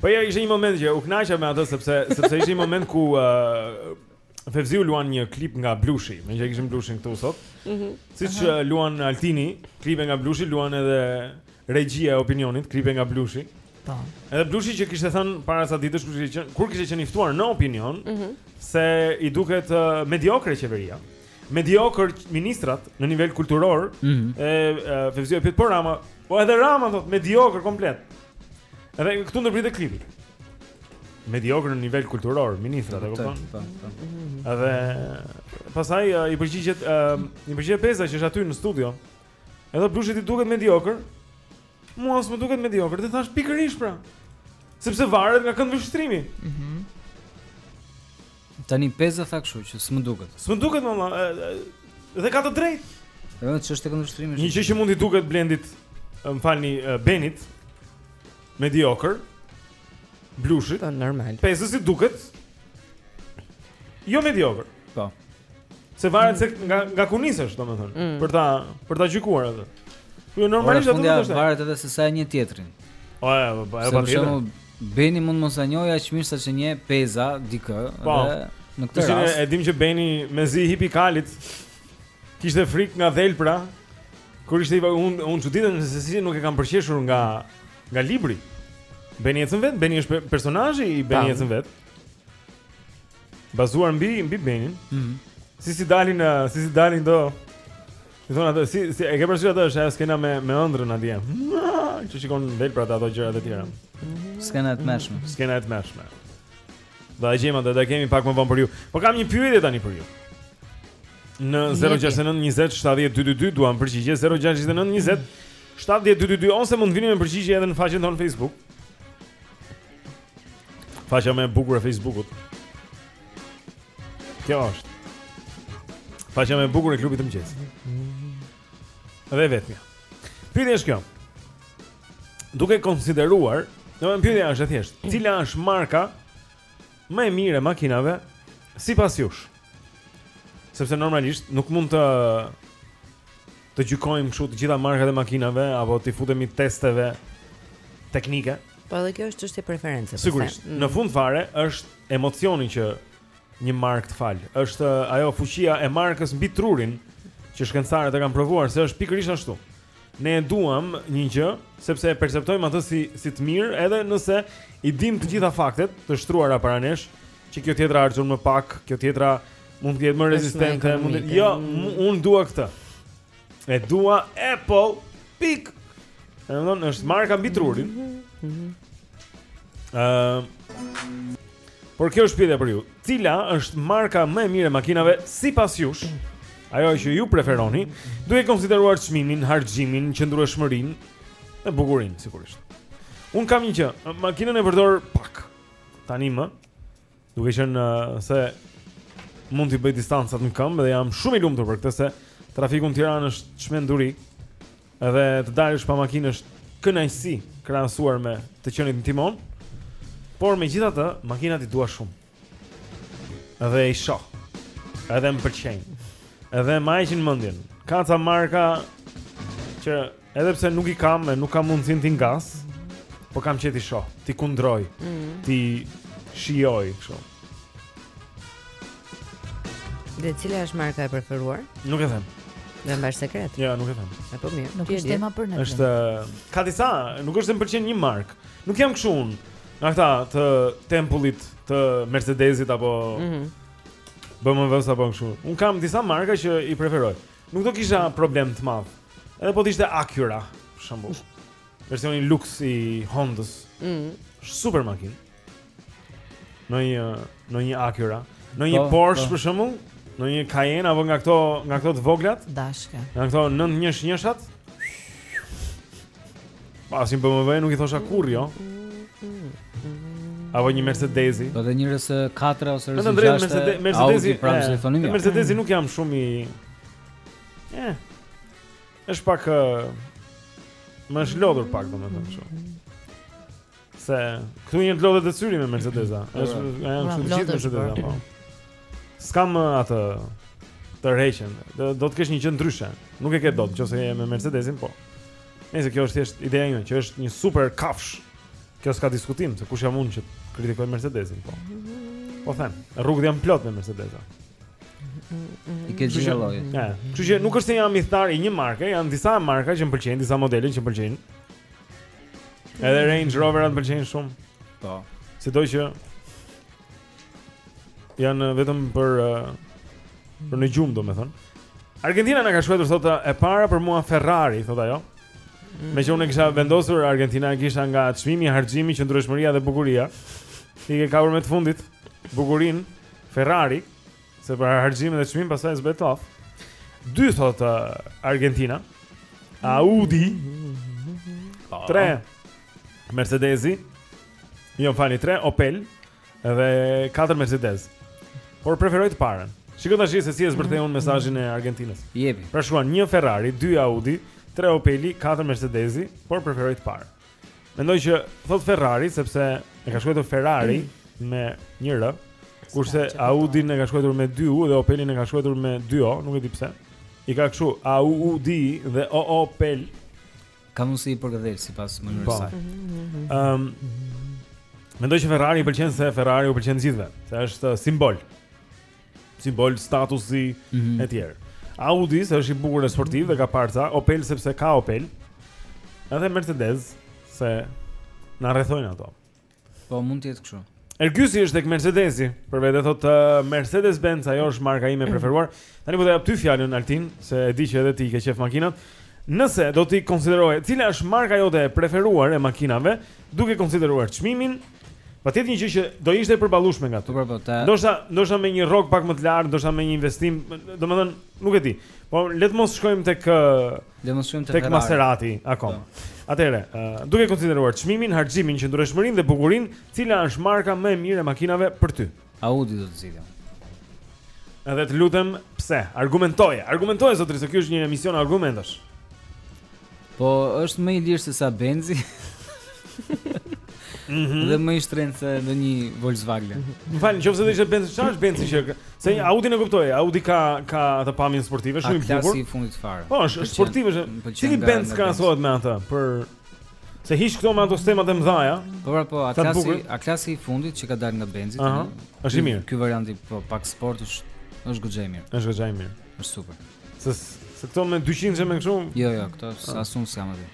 Po ja ishte një moment që u kënaqa me atë sepse sepse ishte një moment ku Fevziu luan një klip nga Blushi, meqë e kishim Blushin këtu sot. Mm -hmm. Siç uh -huh. luan Altini, klipe nga Blushi, luan edhe regjia e opinionit, klipe nga Blushi. Ta. Po. Edhe Blushi që kishte thënë para sa ditësh kur kishte qenë, kur kishte qenë i ftuar në opinion, mm -hmm. se i duket uh, mediokre qeveria. Mediokër ministrat në nivel kulturor, mm -hmm. e, e Fevziu e pyet po Rama, po edhe Rama thotë mediokër komplet. Edhe këtu ndërpritet klipi. Mediokër në nivel kulturor, ministrat e kupton. Po, po. Edhe pastaj uh, i përgjigjet uh, i përgjigjet Peza që është aty në studio. Edhe Blushit i duket mediokër. Mua s'më duket mediokër, i thashë pikërisht pra. Sepse varet nga këndvështrimi. Mhm. Mm Tani Peza tha kështu që s'më duket. S'më duket Rama, dhe ka të drejtë. Ëh, çështje këndvështrimi. Një gjë që mund t'i duket Blendit, më falni Benit, mediokre. Blushit, po, normal. Pezës s'i duket. Jo mediokre. Po. Se varet se nga nga ku nisesh, domethënë, mm. për ta për ta gjykuar atë. Jo normalisht do të thotë. Varet edhe se sa e njeh tjetrin. Po, po, po, po. Beni mund mos ta njohë aq mirë sa që njeh Peza dikë po. dhe në këtë rast. Tash e dim që Beni mezi hipi kalit. Kishte frikë nga dhelpra. Kur ishte i vogël, unë çuditem se si nuk e kanë përqeshur nga nga libri. Beni ecën vetë, Beni është personazhi i Beni ecën vetë. Bazuar mbi mbi Benin. Mhm. Mm si si dalin, si si dalin do I thonë atë, si, si, e ke përfshirë atë, është ajo skena me, me ëndrën atje. Që shikon dhelprat ato gjërat e tjera. Skena e tmerrshme. Skena e tmerrshme. Do e gjejmë atë, do e kemi pak më vonë për ju. Po kam një pyetje tani për ju. Në 069 20 70 222 duam përgjigje 069 20 70 222 ose mund të vini me përgjigje edhe në faqen tonë Facebook. Faqja më e bukur e Facebookut. Kjo është. Faqja më e bukur e klubit të mëngjesit Dhe e vetmja pyetje është kjo Duke konsideruar Domethënë pyetja është e thjeshtë Cila është marka Më e mirë e makinave sipas jush Sepse normalisht nuk mund të Të gjykojmë kështu të gjitha markat e makinave Apo t'i futemi testeve Teknike Po edhe kjo është çështje preference Sigurisht mm. Në fund fare është emocioni që një markë të fal. Është uh, ajo fuqia e markës mbi trurin që shkencëtarët e kanë provuar se është pikërisht ashtu. Ne e duam një gjë sepse e perceptojmë atë si si të mirë, edhe nëse i dimë të gjitha faktet të shtruara para nesh, që kjo tjetra harxhon më pak, kjo tjetra mund të jetë më rezistente, mund të jo, mm. unë dua këtë. E dua Apple Pikë Domethënë është marka mbi trurin uh, Por kjo është pyetja për ju Cila është marka më e mirë e makinave sipas jush Ajo që ju preferoni Duke konsideruar çmimin, harxhimin, qëndrueshmërinë Dhe bukurinë, sigurisht Unë jam një që Makinën e përdor pak Tani më Duke qenë uh, se mund t'i bëj distancat në këmbë dhe jam shumë i lumtur për këtë se trafiku në Tiranë është çmenduri. Edhe të dalësh pa makinë është kënaqësi krahasuar me të qenit në timon. Por megjithatë, makinat i dua shumë. Edhe i shoh. Edhe më pëlqejnë. Edhe ma heqin mendjen. Ka ca marka që Edhe pse nuk i kam e nuk kam mundësinë t'i ngas, po kam qejf t'i shoh, t'i kundroj, mm -hmm. t'i shijoj, kështu. Dhe cila është marka e preferuar? Nuk e them. E mban sekret? Ja, nuk e them. E po mirë. Nuk është tema për ne. Është ka disa, nuk është se më pëlqen një markë. Nuk jam kështu unë. Nga këta të tempullit të Mercedesit apo mm -hmm. BMW-s apo kështu. Unë kam disa marka që i preferoj. Nuk do kisha problem të madh. Edhe po të ishte Acura, për shembull. Versioni luks i Honda-s. Ëh. Mm. Super makinë. Ndonjë ndonjë Acura, ndonjë po, Porsche po, për shembull, ndonjë Cayenne apo nga këto nga këto të voglat. Dashka. Nga këto 911-shat. Pastaj një BMW-je nuk i thosha kurrë jo Apo një Mercedesi Po dhe një RS katra ose RS gjashtë Audi pra më se thoni një Mercedesi nuk jam shumë i Eh është pak Më është lodhur pak domethënë shumë Se këtu na lodhet edhe syri me Mercedesa E është e janë shumë gjithë Mercedesa po. S'kam atë tërheqjen. Do, do të kesh një gjë ndryshe. Nuk e ke dot, nëse je me Mercedesin, po. Nejse kjo është thjesht ideja ime, që është një super kafshë. Kjo s'ka diskutim se kush jam unë që kritikoj Mercedesin, po. Po them, rrugët janë plot me Mercedesa. I ke gjithë lloje. Ja, kështu që nuk është se jam ithtar i një marke, janë disa marka që më pëlqejnë, disa modele që më pëlqejnë. Edhe Range Rover-at më pëlqejnë shumë. Po. Sido që janë vetëm për uh, për në gjumë, domethënë. Argentina na ka shkruajtur thotë e para për mua Ferrari, thotë ajo. Mm. Meqë unë e kisha vendosur Argentina e kisha nga çmimi, harxhimi, qëndrueshmëria dhe bukuria. E ke kapur me të fundit bukurinë Ferrari. Se për harxhim dhe çmim pastaj s'bëhet dot. Dy thotë uh, Argentina. Audi. Po. Tre. Mercedesi. Jo, më falni tre Opel dhe katër Mercedes. Por preferoj të parën. Shiko tashi se si e zbërthej unë mesazhin e Argentinës. Jepi. Pra shkruan një Ferrari, dy Audi, tre Opeli, katër Mercedesi, por preferoj të parën. Mendoj që thotë Ferrari sepse e ka shkruajtur Ferrari mm. me një r. Kurse Audin e ka shkruajtur me dy u dhe Opelin e ka shkruajtur me dy o, nuk e di pse. I ka kështu Auudi dhe Oopel. Ka mundësi për këtë sipas mënyrës po. së saj. Mhm. Ëm Mendoj që Ferrari i pëlqen se Ferrari u pëlqen të gjithëve, se është simbol. simbol statusi mm -hmm. etj. Audi se është i bukur e sportiv dhe ka parca, Opel sepse ka Opel. Edhe Mercedes se na rrethojnë ato. Po mund të jetë kështu. Ergysi është tek Mercedesi, për vete thotë uh, Mercedes-Benz ajo është marka ime e preferuar. Tani po të jap ty fjalën Altin, se e di që edhe ti i ke qejf makinat. Nëse do t'i konsideroje, cila është marka jote e preferuar e makinave, duke konsideruar çmimin, Patjetër një gjë që do ishte e përballueshme nga ty. Po, po, po, ndoshta, ndoshta me një rrogë pak më të lartë, ndoshta me një investim, domethënë, nuk e di. Po le të mos shkojmë tek le të mos shkojmë tek Maserati akoma. Po. Atëherë, uh, duke konsideruar çmimin, harxhimin, qëndrueshmërinë dhe bukurinë, cila është marka më e mirë e makinave për ty? Audi do të zgjidhim. Edhe të lutem, pse? Argumentoje, argumentoje zotri se ky është një emision argumentash. Po është më i lirë se sa Benzi. Mm -hmm. Dhe më i shtrenjtë se në një Volkswagen. Më fal, nëse do ishte Benzi, çfarë është Benzi që? Se Audin e kuptoj, Audi ka ka atë pamjen sportive shumë i bukur. Klasi i fundit fare. Po, është sportiv është. Cili Benz krahasohet me atë për Se hiç këto me ato stema të mëdha. Po pra po, A klasi, A klasi i fundit që ka dalë nga Benzi tani. Është i mirë. Ky varianti po pak sport është është goxha i mirë. Është goxha i mirë. Është super. Se se këto me 200 me këtu. Jo, jo, këto ah. asun si jam aty.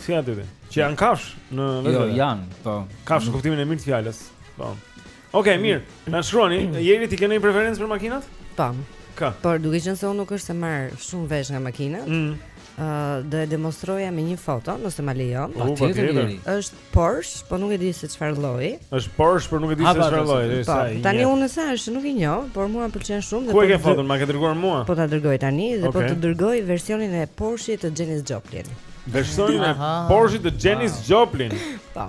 Si aty ti? Që janë kafshë në vete. Jo, janë, po. Kafshë në kuptimin e mirë të fjalës. Po. Ok, mirë. Na shkruani, Jeri ti ke ndonjë preferencë për makinat? Kam. Kam. Por duke qenë se unë nuk është se marr shumë vesh nga makinat, ëh, mm. uh, do e demonstroja me një foto, nëse ma lejon. Po ti e ke. Është Porsche, po nuk e di se çfarë lloji. Është Porsche, por nuk e di se çfarë lloji. Po, tani unë saktë, nuk e njoh, por mua më pëlqen shumë dhe Ku e po ke foton? Ma ke dërguar mua? Po ta dërgoj tani dhe po të dërgoj versionin e Porsche të Janis Joplin. Versionin e Porsche të Janis Joplin. Po.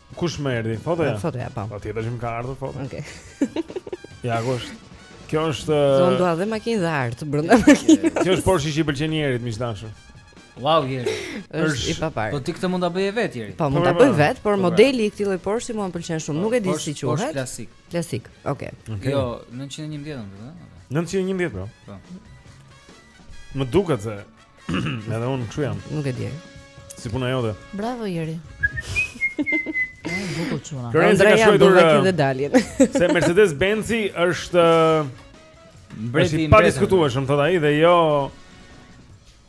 Ku s'më erdhi? Fotoja. Fotoja po. Po tjetër që më ka ardhur foto. Okej. Ja ku është. Kjo është Domethënë dua dhe makinë dhe art brenda makinës. Kjo është Porsche që i pëlqen Jerit miq të dashur. Wow, Jeri. Është i paparë. Po ti këtë mund ta bëje vetë Jeri. Po mund ta po, bëj po. vetë, por po, modeli i këtij lloj Porsche mua më pëlqen shumë. Nuk e di si quhet. Porsche klasik. Klasik. Okej. Jo, 911 ëh. 911 bro. Po. Më duket se Edhe unë kështu jam. Nuk e di. Si puna jote? Bravo Jeri. Bukur çuna. Lorenzo ka shkruar duhet të dalin. Se Mercedes Benzi është mbreti i padiskutueshëm thotë ai dhe jo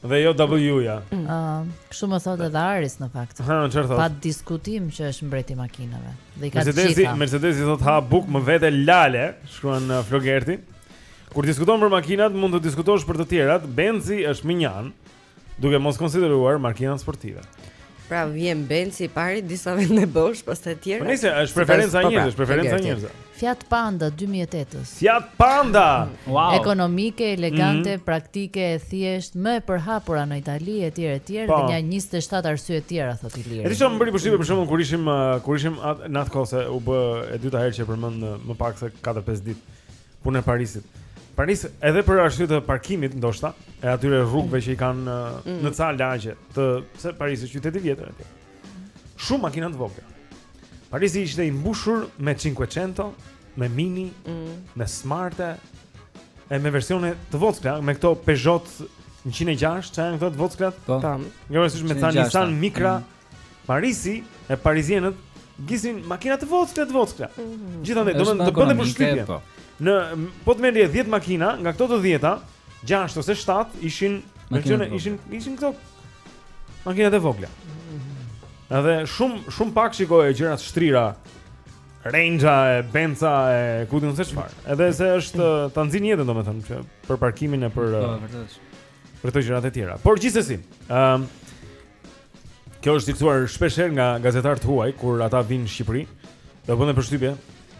dhe jo W-ja. Ëh, mm. ah, kështu më thotë edhe Aris në fakt. Ha, çfarë thotë? Pa diskutim që është mbreti i makinave. Dhe i ka Mercedes, Mercedes i thotë ha bukë më vete lale, shkruan uh, Flogerti. Kur diskuton për makinat, mund të diskutosh për të tjerat, Benzi është mënjanë, duke mos konsideruar makinat sportive. Pra vjen Benzi i pari disa vende bosh, pastaj të tjera. Po nëse është preferenca e po, pra, njerëzve, preferenca e njerëzve. Fiat Panda 2008-s. Fiat Panda. Wow. Ekonomike, elegante, mm -hmm. praktike, e thjeshtë, më e përhapura në Itali etj etj dhe po. një 27 arsye të tjera thotë Ilir. Edhe ç'më bëri përshtypje për shembull kur ishim uh, kur ishim në atë kohë se u bë e dyta herë që përmend uh, më pak se 4-5 ditë. Punë e Parisit. Paris edhe për arsye të parkimit ndoshta, e atyre rrugëve mm. që i kanë uh, mm. në ca lagje të se Parisi është qytet i vjetër atje. Shumë makina të vogla. Parisi ishte i mbushur me 500, me Mini, mm. me Smarte, e me versione të vogla, me këto Peugeot 106, çfarë janë këto të vogla? Po. Tam. Jo, është me tani Nissan Micra. Mm. Parisi e parizienët ngisin makina të vockla të vockla. Mm -hmm. Gjithandaj domethënë të bënte përshtypje. Po. Se po të merrje 10 makina, nga këto të 10-a, 6 ose 7 ishin versione ishin ishin këto makina të vogla. Mhm. Edhe shumë shumë pak shikoje gjëra të shtrira. Range-a e Benza e ku di unë se çfarë. Edhe se është ta nxin jetën domethënë që për parkimin e për Po, vërtet. Për këto gjërat e tjera. Por gjithsesi, ëm um, Kjo është diskutuar shpesh herë nga gazetarë të huaj kur ata vinë në Shqipëri. Dhe u bënte përshtypje.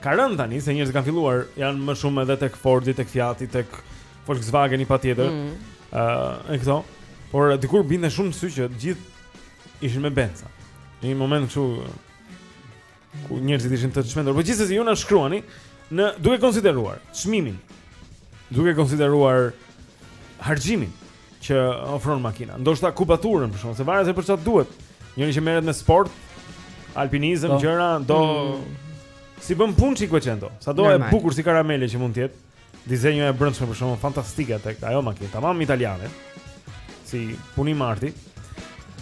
Ka rënë tani se njerëzit kanë filluar janë më shumë edhe tek Fordi, tek Fiati, tek Volkswageni patjetër. Ëh, mm. uh, këto. Por dikur binte shumë në sy që të gjithë ishin me Benza. Në një moment kështu kur njerëzit ishin të çmendur. Po gjithsesi ju na shkruani në duke konsideruar çmimin, duke konsideruar harxhimin që ofron makina. Ndoshta kubaturën për shembull se varet se për çfarë duhet. Njëri që merret me sport, alpinizëm, po. gjëra, do mm. s'i bën punë Cinquecento. Sado e bukur si karamele që mund të jetë. Dizenjoja e brendshme për shembull fantastike tek ajo makinë, tamam italiane, si punim arti.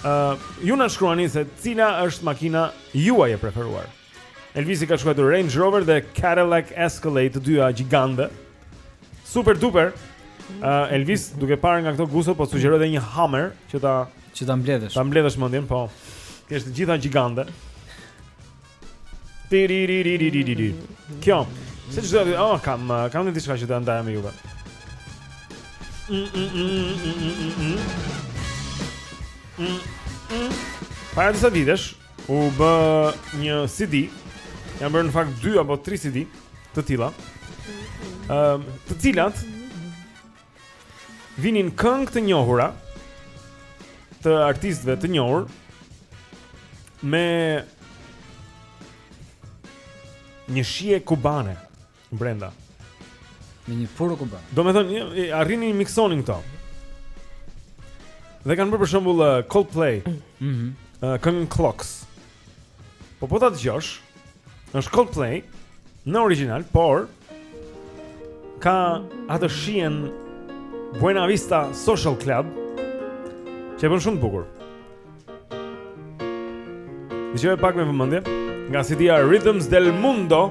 Uh, ju na shkruani se cila është makina juaj e preferuar. Elvisi ka shkruajtur Range Rover dhe Cadillac Escalade të dyja gjigante. Super duper. Uh, Elvis duke parë nga këto gusto po të sugjeroj edhe një Hummer që ta që ta mbledhësh. Ta mbledhësh mendjen, po. T'i kesh të gjitha gjigante. Tiririririririr. Kjo. Se çdo të, oh, kam uh, kam një diçka që do ta ndaj me juve. Para disa vitesh u bë një CD. Janë bërë në fakt dy apo tri CD të tilla. Ëm, ehm, të cilat vinin këngë të njohura të artistëve të njohur me një shije kubane brenda. Me një furrë kubane. Domethënë arrinin i miksonin këto. Dhe kanë bërë për shembull uh, Coldplay. Mhm. Mm uh, këngën Clocks. Po po ta dëgjosh, është Coldplay në origjinal, por ka atë shijen Buena Vista Social Club që e bën shumë të bukur. Dëgjoje pak me vëmendje nga CD-ja Rhythms del Mundo.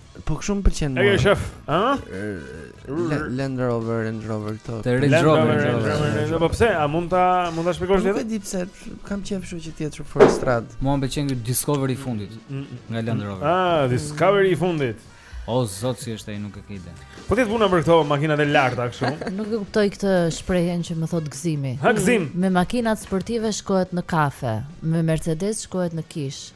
Po kështu më pëlqen mua. E është, ha? Land Rover, Land Rover këto. Te Land Rover, Land Rover. Po pse? A mund ta mund ta shpjegosh vetë? Nuk e di pse, kam qenë kështu që tjetër for strad. Mua më pëlqen ky Discovery i fundit mm, mm, mm. nga Land Rover. Ah, Discovery i fundit. O zot si është ai nuk e ke ide. Po ti thua për këto makinat e larta kështu. Nuk e kuptoj këtë shprehjen që më thot Gëzimi. Ha Gëzim. Me makinat sportive shkohet në kafe, me Mercedes shkohet në kishë.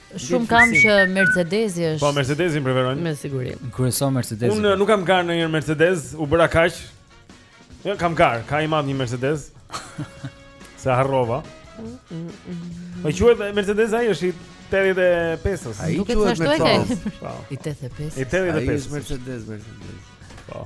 Shumë kam që Mercedesi është. Po Mercedesin preferojnë. Me siguri. Kryeson Mercedesi. Unë nuk kam ngarë ndonjë Mercedes, u bëra kaq. Jo kam ngarë, ka im atë një Mercedes. Se harrova. Po i quhet Mercedes ai është i 85-s. Ai quhet Mercedes. Po. I 85. I 85 Mercedes, Mercedes. Po.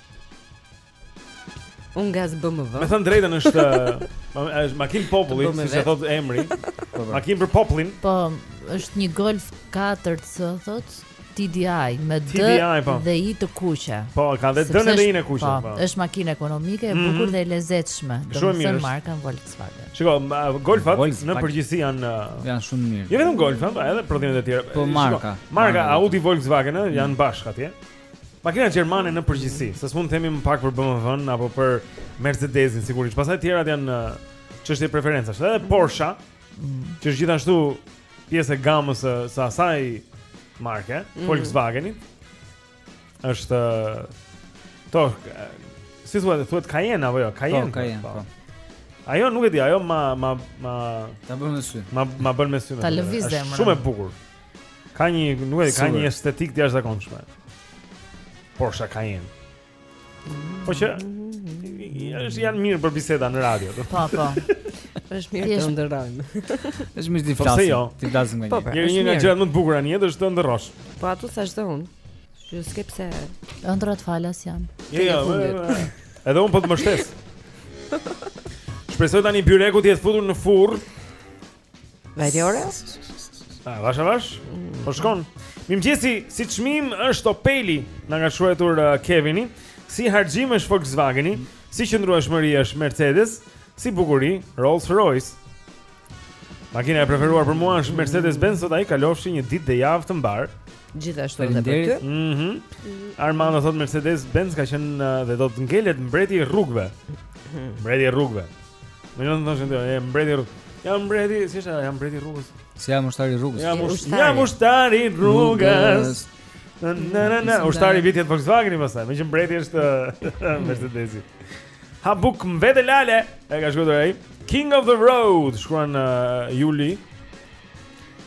Unë ngas BMW. Me thënë drejtën është është makinë populli, siç e thot emri. Po, po. Makinë për popullin. Po, është një Golf 4, siç thot TDI me D TDI, po. dhe i të kuqe. Po, ka dhe D-në dhe I-në kuqe. Po, po, është makinë ekonomike e mhm. bukur mm -hmm. dhe e lezetshme. Shumë mirë. Është marka Volkswagen. Shiko, Golfat Volkswagen. në përgjithësi janë uh, janë shumë mirë. Jo vetëm Golfat, edhe prodhimet e tjera. Po marka. Shiko, marka Audi Volkswagen janë bashkë atje. Makina gjermane në përgjithësi, se s'mund të themi më pak për BMW-n apo për Mercedesin sigurisht. Pastaj të tjerat janë çështje preferencash. Edhe Porsche, mm. që është gjithashtu pjesë e gamës së së asaj marke, mm. Volkswagen-it. Është to si thuhet, thua Cayenne apo jo? Cayenne. Po, Cayenne. Po. Po. Ajo nuk e di, ajo ma ma ma ta bën me sy. Ma ma bën me sy. Ta lëviz zemrën. Shumë e bukur. Ka një, nuk e di, ka një estetikë të jashtëzakonshme. Porsche Cayenne. Po që është janë mirë për biseda në radio. Po, po. Është mirë të ëndërrojmë. Është mirë të po flasim. Jo? Të flasim me po, një. Pra, një nga gjërat më të bukura në jetë është të ëndërrosh. Po atë thashë dhe unë. Ju s'ke pse. Ëndrrat falas janë. Jo, jo, jo, jo. Edhe unë po të mbështes. Shpresoj tani byreku të jetë futur në furrë. Vajti ora? Avash, avash? Po shkon. Mirëmëngjesi, si çmim është Opeli, na ka shkruajtur uh, Kevini, si harxhim është Volkswageni, si qëndrueshmëri është Mercedes, si bukuri Rolls Royce. Makina e preferuar për mua është Mercedes Benz, thot ai, kalofshi një ditë dhe javë të mbarë. Gjithashtu edhe për ty. Mhm. Mm Armando thot Mercedes Benz ka qenë uh, dhe do të ngelet mbreti i rrugëve. Mhm. Mbreti i rrugëve. Më vjen të them se jam mbreti rrugës. Jam mbreti, si është ajo? Jam mbreti rrugës. Si jam ushtari rrugës? Jam ushtari. Jam ushtari rrugës. Na na na, ushtari i bie Volkswagen-i pastaj, meqë mbreti është Mercedes-i. Ha buk mbetë lale, e ka shkruar ai. King of the Road, shkruan uh, Juli.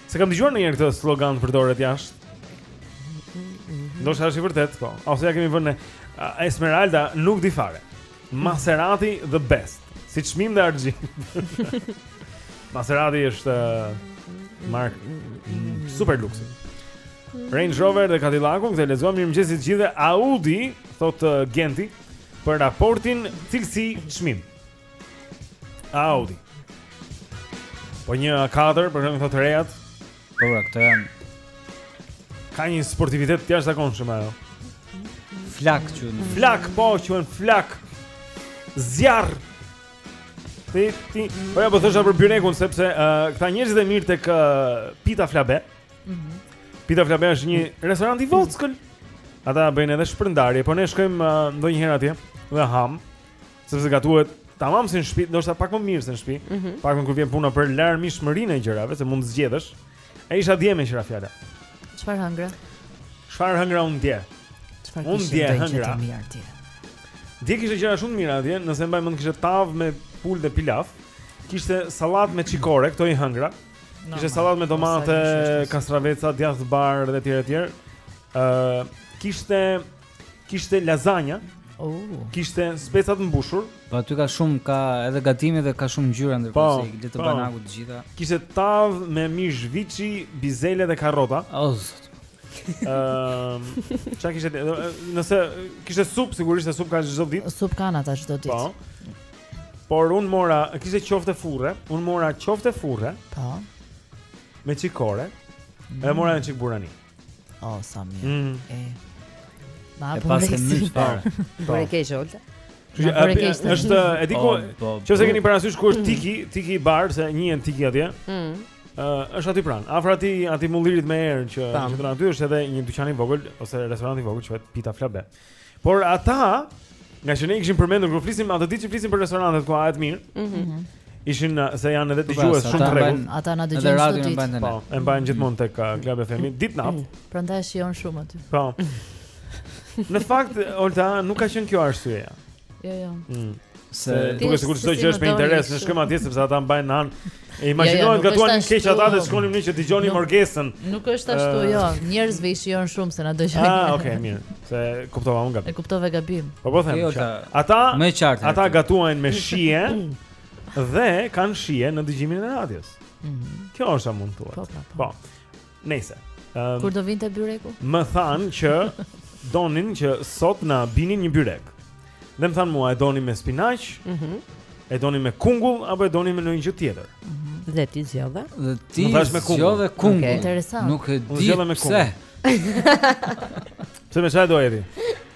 S'e kam dëgjuar ndonjëherë këtë slogan të përdoret jashtë. Do të thosha vërtet, po. Ose ia kemi vënë Esmeralda nuk di fare. Maserati the best. Si çmim dhe harxhim. Maserati është markë super luksi. Range Rover dhe Cadillac, këtë lexuam mirëmëngjes të gjithëve. Audi thotë uh, Genti për raportin cilësi çmim. Audi. Po një A4, për shembull thotë Reat, Po pra, këto janë Ka një sportivitet të jashtëzakonshëm ajo. Flakë qenë Flakë, po qenë flakë Zjarr Ti, ti Po ja po thosha për byrekun Sepse uh, këta njerëzit e mirë tek uh, Pita Flabe mm -hmm. Pita Flabe është një restorant i vockël Ata bëjnë edhe shpërndarje Po ne shkojmë uh, ndonjëherë atje Dhe hamë Sepse gatuhet tamam si në shtëpi, ndoshta pak më mirë se në shtëpi. Mm -hmm. Të paktën kur vjen puna për larmishmërinë e gjërave, se mund të zgjedhësh. E isha dje meqë ra fjala. Çfarë hëngra? Çfarë hëngra unë dje? Çfarë kishe unë dje hëngra? Dje kishte gjëra shumë të mira atje, nëse mbaj mend kishte tavë me pulë dhe pilaf, kishte sallatë me çikore, këto i hëngra. Kishte sallatë me domate, kastraveca, djathë të bardhë etj etj. Ëh, uh, kishte kishte lazanja, oh. kishte speca të mbushur. Po aty ka shumë, ka edhe gatime dhe ka shumë ngjyra ndërkohë po, se le të po. banaku të gjitha. Kishte tavë me mish viçi, bizele dhe karota. Oh, zot. Ehm, çka kishte? Nëse kishte supë, sigurisht se supë ka çdo ditë. Supë kanë ata çdo ditë. Po. Por unë mora, kishte qofte furre, unë mora qofte furre. Po. Me çikore. Mm. E mora një çik burani. O, oh, sa mirë. Mm. E. Ma e pas e mbyt fare. Po e ke ti Olta. Është e di ku, nëse po, keni parasysh ku është mm. Tiki, Tiki Bar se një janë Tiki atje. Ëh, mm. është aty pranë. Afër atij, atij mullirit me erën që që aty është edhe një dyqan i vogël ose restorant i vogël që quhet Pita Flabe. Ëh, Por ata, ngaqë ne i kishim përmendur kur flisim atë ditë që flisim për restorantet ku hahet mirë. Mhm. Mm ishin se janë edhe dëgjues shumë të rregullt. Ata na dëgjojnë çdo ditë. Po, e mbajnë gjithmonë tek uh, Club FM-i ditë natë. Mm. Prandaj shijon shumë aty. Po. Në fakt, Olta, nuk ka qenë kjo arsyeja. Jo, jo. Mm. Se duket sikur çdo gjë është me interes ne shkojmë atje sepse ata mbajnë anë. E imagjinon gatuajnë keq ata dhe shkonim ne që dëgjonim orkestrën. Nuk është ashtu, jo. Njerëzve i shijon shumë se na dëgjojnë. Ah, okay, mirë. Se kuptova unë gabim. E kuptova gabim. Po po them. Jo, ata më e qartë. Ata gatuajnë me shije dhe kanë shije në dëgjimin e radios. Mhm. Kjo është sa mund thua. Po, po. Po. po. Nëse. Um, Kur do vinte byreku? Më thanë që donin që sot të na binin një byrek. Dhe më thanë mua e doni me spinaq? Mhm. Mm e doni me kungull apo e doni me ndonjë gjë tjetër? Mm -hmm. Dhe ti zgjodhe? Dhe ti zgjodhe kungull. Zgjodha kungull. Okay. Interesant. Nuk e di. Zgjodha me kungull. Pse? Pse më çaj do eri?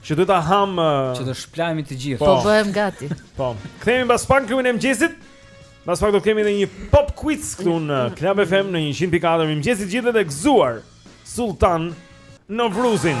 Që do ta hamë që do shpëlahemi të gjithë. Po, po bëhem gati. Po. Kthehemi pas pak klubin e mëngjesit. Pas pak do kemi edhe një pop quiz këtu në Club FM në 104. Mirëmëngjesi të gjithëve dhe gëzuar. Sultan Novruzin.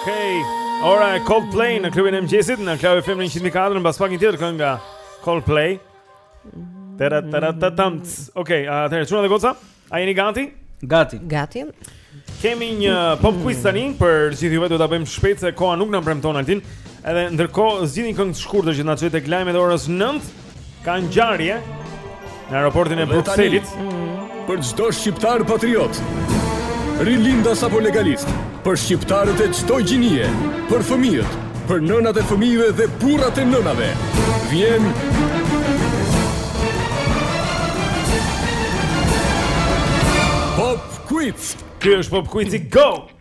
Okej. Okay. Ora e Coldplay në klubin e mëngjesit në Club FM 104 mbas pak një tjetër këngë nga Coldplay. Tera tera ta tam. Okej, atëherë çuna dhe goca. A jeni gati? Gati. Gati. Kemi një pop quiz tani për gjithë juve do ta bëjmë shpejt se koha nuk na premton Altin. Edhe ndërkohë zgjidhni këngë të shkurtër që të na çojë tek lajmet e orës 9. Ka ngjarje në aeroportin e Brukselit mm. për çdo shqiptar patriot. Rilindas apo legalist, për shqiptarët e çdo gjinie, për fëmijët, për nënat e fëmijëve dhe burrat e nënave. Vjen Pop Quiz. Ky është Pop Quiz Go.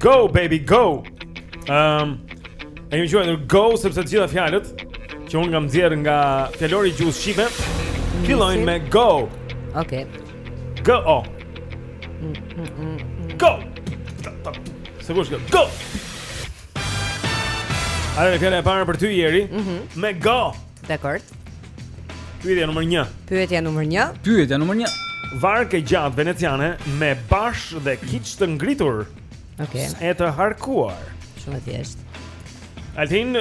Go baby go. Ehm um, e kemi quajtur go sepse të gjitha fjalët që unë kam nxjerr nga fjalori i gjuhës shqipe fillojnë me go. Okej. Okay. Go. Oh. Go. Se kush ka? Go. Atëherë fjala e parë për ty Eri. Mhm. Mm me go. Dakor. Pyetja numër 1. Pyetja numër 1. Pyetja numër 1. Varkë e gjatë veneciane me bash dhe kiç të ngritur. Okej. Okay. E të harkuar. Shumë thjesht. Altin,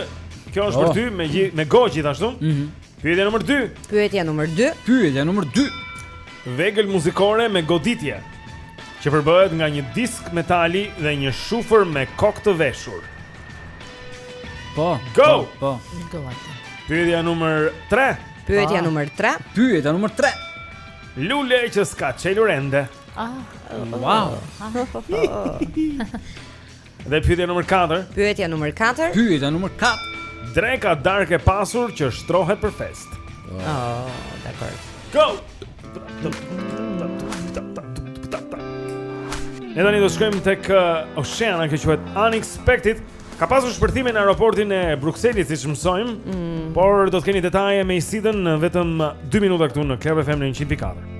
kjo është oh. për ty me me go gjithashtu. Mhm. Mm Pyetja numër 2. Pyetja numër 2. Pyetja numër 2. Vegël muzikore me goditje që përbëhet nga një disk metali dhe një shufër me kokë të veshur. Po. Go. Po. po. Pyetja numër 3. Pyetja numër 3. Pyetja numër 3. Lule që s'ka çelur ende. Ah, wow. Dhe pyetja numër 4. Pyetja numër 4. Pyetja numër 4. Drekë a darkë e pasur që shtrohet për festë. Oh, dakor. Go. Ne tani do shkojmë tek uh, Oceana, kjo quhet Unexpected. Ka pasur shpërthime në aeroportin e Brukselit, siç mësojmë, mm. por do të keni detaje me Isidën në vetëm 2 minuta këtu në Club FM në 104.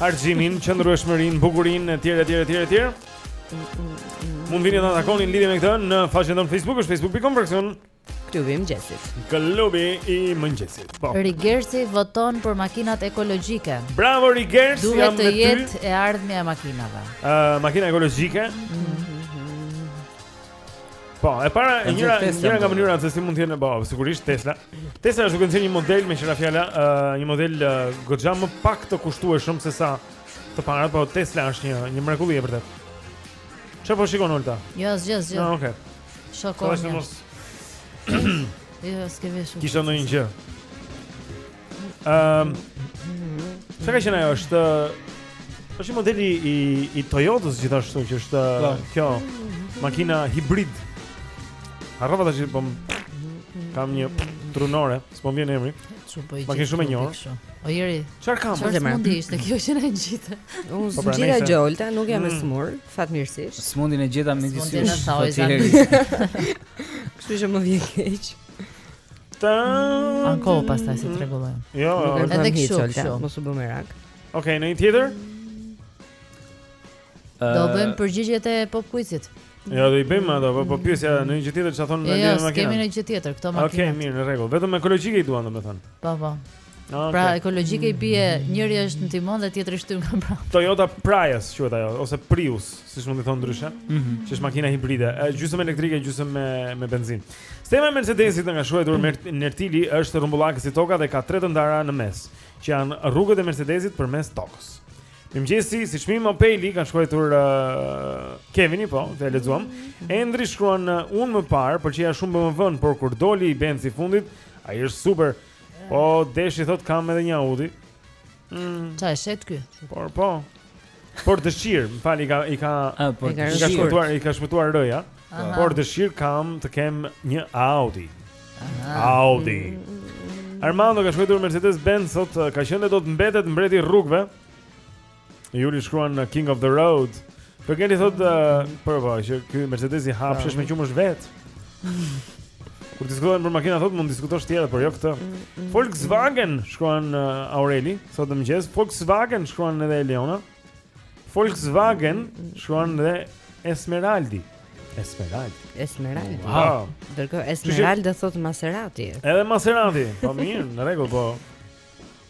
Harxhimin, qëndrueshmërinë, bukurinë etj etj etj etj. Mund të vini të na tregoni në lidhje me këtë në faqen tonë Facebook, është facebook.com fraksion Klubi i mëngjesit. Klubi i mëngjesit. Po. Rigersi voton për makinat ekologjike. Bravo Rigersi, jam me ty. Duhet të jetë e ardhmja e makinave. Ë, uh, makina ekologjike. Mm -hmm. Po, e para e njëra njëra nga mënyrat se si mund të jenë po, sigurisht Tesla. Tesla është duke nxjerrë një model me që ra fjala, uh, një model uh, goxha më pak të kushtueshëm se sa të parat, po Tesla është një një mrekulli e vërtetë. Çfarë po shikon, Olta? Jo, asgjë, asgjë. Ah, okay. Shokon. Po, mos. Jo, s'ke veshur. Kisha ndonjë gjë. Ehm. Sa ka qenë ajo është është modeli i i Toyota-s gjithashtu që është po. kjo makina hibrid. Harrova tash po kam një trunore, s'po vjen emri. Makinë shumë e njohur. O Jeri. Çfarë kam? Çfarë smundje ishte kjo që na ngjite? Unë po, pra, s'ta ngjita, Olta, nuk jam e mm. smur, fatmirësisht. Smundjen e gjeta me disi. Smundjen e saj. Kështu që më vjen keq. Ankohu pastaj se të rregullojmë. Jo, edhe kështu, mos u bë merak. Okej, ndonjë tjetër? Do bëjmë përgjigjet e pop quizit. Ja do i bëjmë ato, po po pyesja ndonjë gjë tjetër çfarë thonë ndonjë jo, makinë. Jo, s'kemi ndonjë gjë tjetër, këto makinë. Okej, mirë, në rregull. Vetëm ekologjike i duan, domethënë. Po, po. Okay. Pra ekologjike i bie njëri është në timon dhe tjetri shtyn nga prapa. Toyota Prius quhet ajo ose Prius, siç mund të thonë ndryshe, mm -hmm. që është makina hibride, gjysmë elektrike, gjysmë me me benzinë. Stema e Mercedesit na ka shkruajtur mm -hmm. Nertili është rrumbullake si toka dhe ka tre të ndara në mes, që janë rrugët e Mercedesit përmes tokës. Mëngjesi, si çmim Opeli ka shkruar uh, Kevini, po, të e lexuam. Mm -hmm. Endri shkruan uh, unë më parë pëlqeja shumë BMW-në, por kur doli ai Benzi i fundit, ai është super. Por deshi, thotë, kam edhe një Audi. Mm. Çfarë shet ky? Por po. Por dëshirë, më fal i ka i ka A, ah, por i ka shpëtuar, i ka shpëtuar r-ja. Por dëshirë kam të kem një Audi. Aha. Audi. Armando ka shkruajtur Mercedes Benz thotë, ka qenë e do të mbetet mbreti i rrugëve. Juli shkruan King of the Road. Po gjeni thot uh, po që ky Mercedesi hahet sheshit me qumësh vet. Kur diskutojnë për makina thot mund të diskutosh tjerat, por jo këtë. Mm, mm. Volkswagen shkruan uh, Aureli, sot në mëngjes. Volkswagen shkruan edhe Leona. Volkswagen mm, shkruan edhe Esmeraldi. Esmeraldi. Esmeraldi. Wow. Dërgo Esmeraldi thot Maserati. Edhe Maserati. Po mirë, në rregull, po.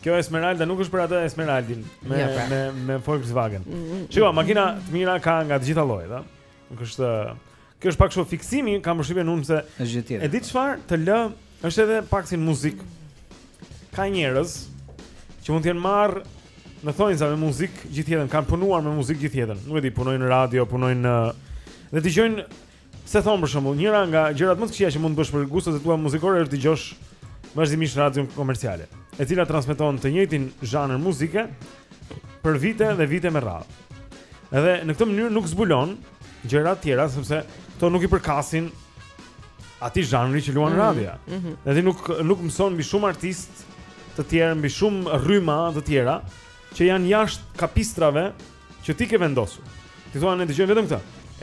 Kjo Esmeralda nuk është për atë Esmeraldin me ja, pra. me me Volkswagen. Mm, mm, Shiko, mm. makina të mira ka nga të gjitha llojet, a? Nuk është Kjo është pak shumë fiksimi, kam përshtypjen unë se është gjë tjetër. E di çfarë të lë, është edhe pak si muzik. Ka njerëz që mund të jenë marr në thonjëza me muzik gjithë jetën, kanë punuar me muzik gjithë jetën. Nuk e di, punojnë në radio, punojnë në dhe dëgjojnë Se thon për shembull, njëra nga gjërat më të këqija që mund të bësh për gustot e tua muzikore është të dëgjosh vazhdimisht radio komerciale, e cila transmeton të njëjtin zhanër muzike për vite dhe vite me radhë. Edhe në këtë mënyrë nuk zbulon gjëra të tjera sepse këto nuk i përkasin atij zhanri që luan mm -hmm. radio. Mm -hmm. Edhe nuk nuk mëson mbi shumë artist të tjerë, mbi shumë rryma të tjera, që janë jashtë kapistrave që ti ke vendosur. Ti thua ne dëgjojmë vetëm këtë.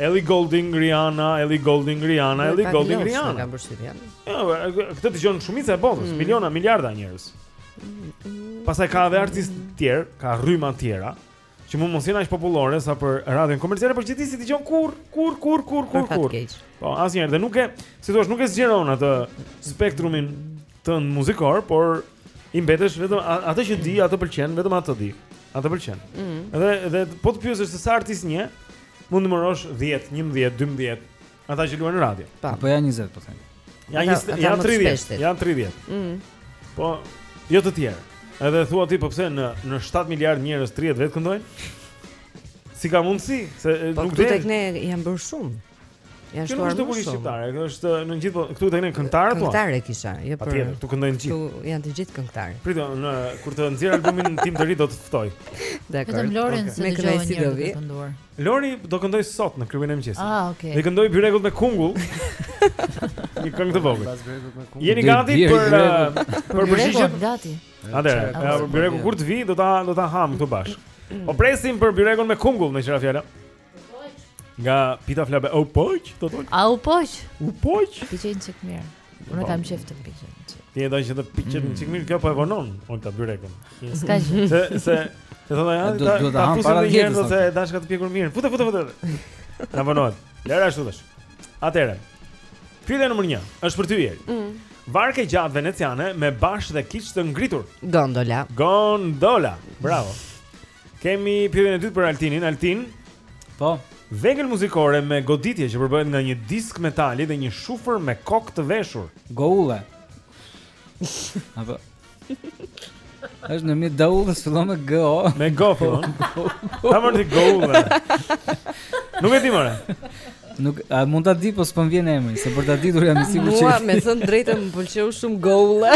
Ellie Goulding Rihanna, Ellie Goulding Rihanna, Ellie Goulding Rihanna. Jo, këtë dëgjon shumica e botës, mm. miliona, miliarda njerëz. Pastaj ka edhe artistë të tjerë, ka rryma të tjera që mund mos jenë aq popullore sa për radion komerciale, por gjithsesi s'i dëgjon kurrë, kurrë, kurrë, kurrë, kurrë, kurrë. Po, asnjëherë dhe nuk e, si thua, nuk e zgjeron atë spektrumin tënd muzikor, por i mbetesh vetëm atë që di, atë pëlqen, vetëm atë di. Atë pëlqen. Ëh. Mm. Dhe dhe po të pyesësh se sa artistë njeh, mund të numërosh 10, 11, 12 ata që luajnë në radio. Po, po ja 20 po them. Ja 20, ja 30, ja 30. Ëh. Mm. Po jo të tjerë. Edhe thua ti po pse në në 7 miliard njerëz 30 vetë këndojnë? Si ka mundsi? Se po, nuk di. Po tek ne janë bërë shumë. Janë shtuar më shumë. Kjo nuk është shqiptare, kjo është në gjithë po- këtu tek ne këngëtarë po. Këngëtarë kisha, jo për. Patjetër, këtu këndojnë gjithë. Këtu janë të gjithë këngëtarë. Pritë, në kur të nxjerr albumin tim të ri do të ftoj. Dakord. Vetëm Lorin se do të si do vi. Lori do këndoj sot në klubin e mëngjesit. Ah, okay. Do këndoj byrekut me kungull. Një këngë të vogël. Jeni gati për uh, për përgjigjet? Gati. Atëherë, byrekun kur të vi do ta do ta ham këtu bash. Po presim për byrekun me kungull me qira fjalë. Nga pita flabe a u poq, do të thotë. A u poq. U poq. Të piqen çik mirë. Unë po. kam qejf të piqen. Ti e dashje të piqen çik mirë, kjo po e vonon, Onta byrekun. S'ka gjë. Se se se thonë ja, do të ha para vjetës. Do të dashka të pjekur mirë. Fute fute fute. Na vonon. Lëra ashtu tash. Atëre. Pyetja nr. 1 është për ty Jeri. Mm. Varkë e gjatë veneciane me bash dhe kiç të ngritur. Gondola. Gondola. Bravo. Kemi pyetjen e dytë për Altinin. Altin, Po, vegël muzikore me goditje që përbëhet nga një disk metali dhe një shufër me kokë të veshur. goulle. Apo. Është një mjet daulle fillon me G O. Me go fillon. Ta marr ti goulle. Nuk e di more. Nuk a mund ta di po s'po m'vjen emri, se për ta ditur jam i sigurt që Mua me thënë të drejtën më pëlqeu shumë goulle.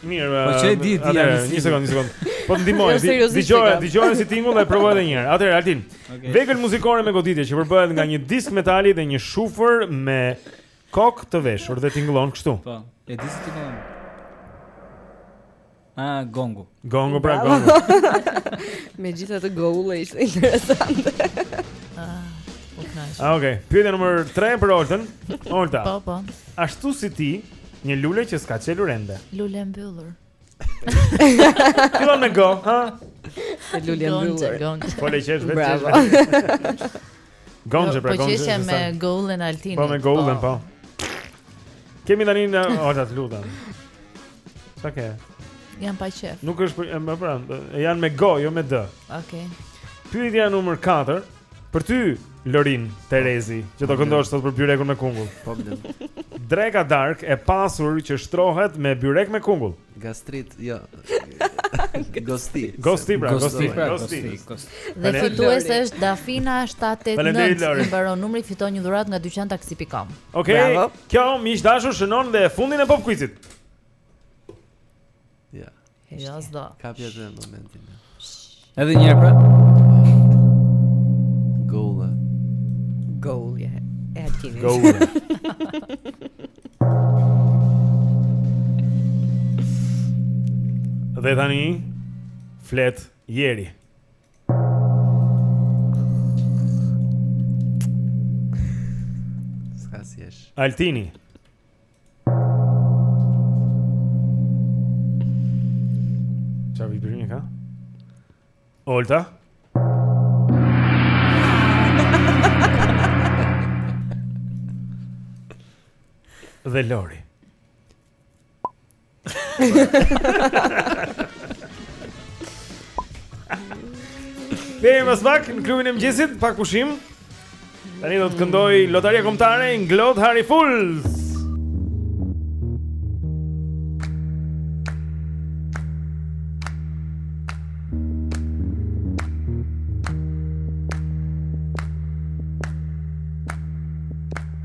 Mirë, po s'e di ti ja një sekond, një sekond. Po të ndihmoj, dëgjoje, dëgjoje si tingull dhe provoje edhe një herë. Atëherë Altin. Okay. Vegël muzikore me goditje që përbëhet nga një disk metali dhe një shufër me kokë të veshur dhe tingullon kështu. Po, e di si tingullon. Ah, gongu. Gongu pra gongu. Megjithatë goulle ishte interesante. Ah, po knash. Ah, okay. Pyetja numër 3 për Oltën. Olta. Po, po. Ashtu si ti, një lule që s'ka çelur ende. Lule e mbyllur. Fillon me go, ha? Lule e mbyllur. Po le qesh vetë. Bravo. Gonxhe, pra gonxhe. Po qeshja me goullen e Altinit. Po me goullen, po. po. Kemi tani në Ata të lutem. Sa ke? Jan pa qe. Nuk është për, më pra, janë me go, jo me d. Okej. Okay. Pyetja numër 4 për ty, Lori Terezi, që do këndosh sot për byrekun me kungull. Po blen. Drekë a darkë e pasur që shtrohet me byrek me kungull. Gastrit, jo. Gosti. Gosti pra, gosti. Pra, gosti. Dhe fituese është Dafina 789. I mbaron numri fiton një dhuratë nga dyqan taksi.com. Okej. Okay, kjo miq të dashur shënon dhe fundin e pop quizit. Ja. Jo, s'do. Kape dhe momentin. Edhe një herë pra. Goulle. Goulle, ja. E Altinit. Goulle. Dhe tani flet Jeri. S'ka si Altini. Ça vibrimi ka? Olta? Dhe Lori Ne jemi pas pak në klubin e mëngjesit, pak pushim Tani do të këndojë lotaria kombëtare në Glod Harry Fools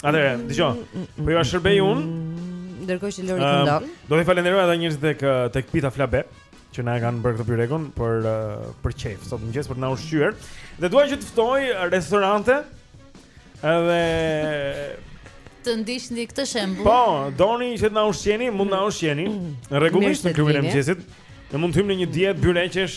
Atëre, dëgjo. Po ja shërbej un. Ndërkohë që Lori këndon. Do t'i falenderoj edhe njerëzit tek tek Pita Flabe që na e kanë bërë këtë byrekun për për qejf sot mëngjes për të na ushqyer. Dhe dua që të ftoj restorantet edhe të ndiqni këtë shembull. Po, doni që të na ushqeni, mund të na ushqeni. Rregullisht në klubin e mëngjesit. Ne mund të hyjmë në një dietë byreqesh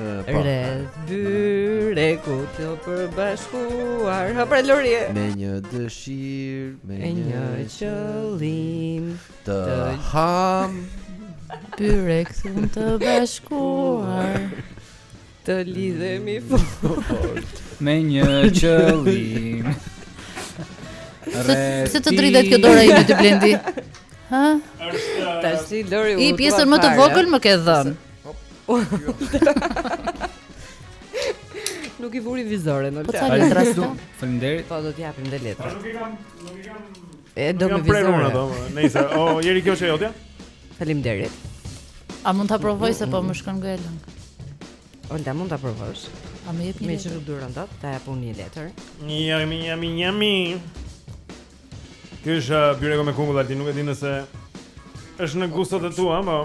Po. Rreth byrekut të përbashkuar Hë pra Lori Me një dëshir Me një qëllim Të, të ham Byrekun të bashkuar Të lidhemi fort Me një qëllim Pse të dridhet kjo dora ty Blendi Ha? Tash Lori u. I pjesën më të vogël më ke dhënë. Hop. Nuk i vuri vizoren, Olta. Po sa letra s'ka? Faleminderit. Po do të japim dhe letra. Nuk i kam, nuk i kam. E do me vizore. Nuk i kam ato, nejse. O, jeri kjo që jotja? Faleminderit. A mund ta provoj se po më shkon goja lëng? Olta mund ta provosh. A më jep një letër? Me çfarë, s'duron dot? Ta jap unë një letër. Njam, njam, njam. Ky është uh, byreku me kungull aty, nuk e di nëse është në gustot e tua, po.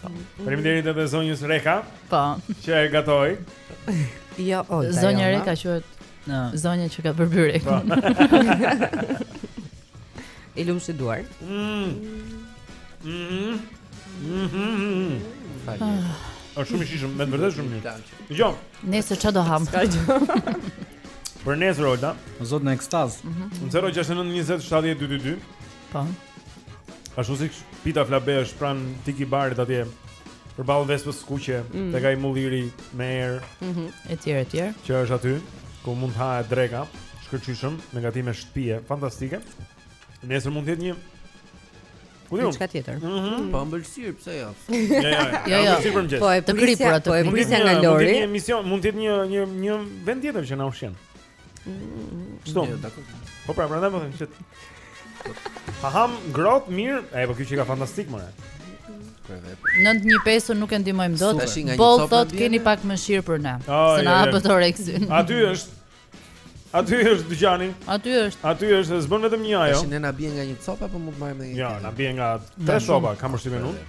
Faleminderit edhe zonjës Reka. Po. Që e gatoi. Jo, oj. Zonja Reka quhet. Në. Zonja që ka bërë byrek. Po. I lumshin duart. Mm. Mm. Mm. Faleminderit. Është shumë i shijshëm, me vërtet shumë mirë. Dëgjomë. Nesër çfarë do ham? S'ka gjë. Për nesër Olta, zot në ekstaz. Mhm. 069 20 70 222. Po. Ashtu si pita flabe është pran tiki barit atje Përballë vespës kuqe mm. Tek ai mulliri me erë mm -hmm. E tjera, e tjera Që është aty Ku mund të hahet dreka Shkëlqyeshëm Me gatime shtëpie Fantastike Nesër mund të jetë një Ku di un? Çka tjetër? Mm -hmm. Po ëmbëlsir, pse jo? Jo, jo. Jo, jo. Po e prisja, po e prisja nga Lori. Mund të jetë një emision, mund të jetë një një një vend tjetër që na ushqen. Ç'do? Po pra, prandaj po them që Ha ham grot mirë, e po ky që ka fantastik më. 915 nuk e ndihmojmë dot. Po thot keni pak mëshirë për ne. Se na hapet oreksi. Aty është. Aty është dyqani. Aty është. Aty është, s'bën vetëm një ajo. Tash ne na bie nga një copë apo mund të marrim edhe një? Jo, na bie nga tre copa, kam përshtypjen unë.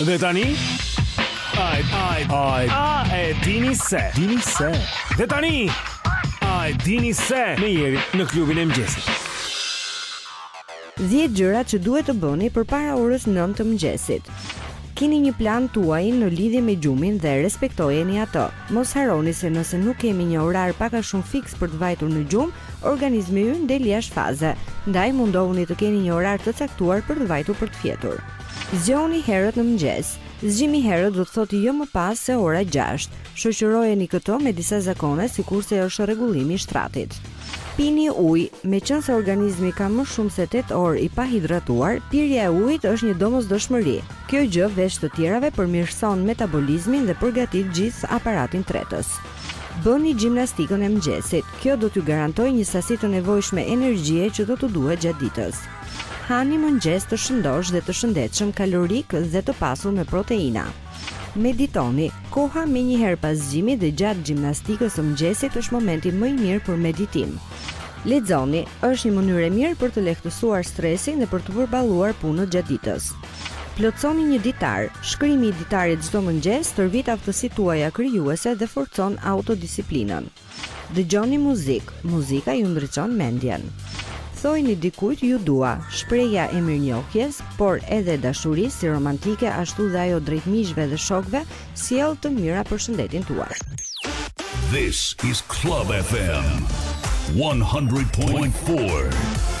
Dhe tani Ai ai ai a e dini se dini se Dhe tani Ai dini se me Jerin në klubin e mëngjesit Dhjetë gjërat që duhet të bëni përpara orës nëntë të mëngjesit. Kini një plan tuajin në lidhje me gjumin dhe respektojeni atë. Mos harroni se nëse nuk kemi një orar pak a shumë fiks për të vajtur në gjumë, organizmi ynë del jashtë faze. Ndaj mundohuni të keni një orar të caktuar për të vajtur për të fjetur. Zgjohuni herët në mëngjes. Zgjimi herët do të thotë jo më pas se ora gjashtë. Shoqërojeni këtë me disa zakone sikurse është rregullimi i shtratit. Pini ujë, Meqënëse organizmi ka më shumë se tetë orë i pahidratuar, pirja e ujit është një domosdoshmëri. Kjo gjë veç të tjerave përmirëson metabolizmin dhe përgatit gjithë aparatin tretës. Bëni gjimnastikën e mëngjesit, kjo do t'ju garantojë një sasi të nevojshme energjie që do t'u duhet gjatë ditës. Hani mëngjes të shëndoshë dhe të shëndetshëm kalorik dhe të pasur me proteina. Meditoni, Koha menjëherë pas zgjimit dhe gjatë gjimnastikës së mëngjesit është momenti më i mirë për meditim. Lexoni, Është një mënyrë e mirë për të lehtësuar stresin dhe për të përballuar punët gjatë ditës. Plotësoni një ditar, Shkrimi i ditarit çdo mëngjes stërvit aftësitë tuaja krijuese dhe forcon autodisiplinën. Dëgjoni muzikë, muzika ju ndriçon mendjen. Thojini dikujt ju dua, shprehja e mirënjohjes, por edhe dashurisë si romantike ashtu dhe ajo drejt miqve dhe shokëve sjell të mira për shëndetin tuaj. This is Club FM 100.4.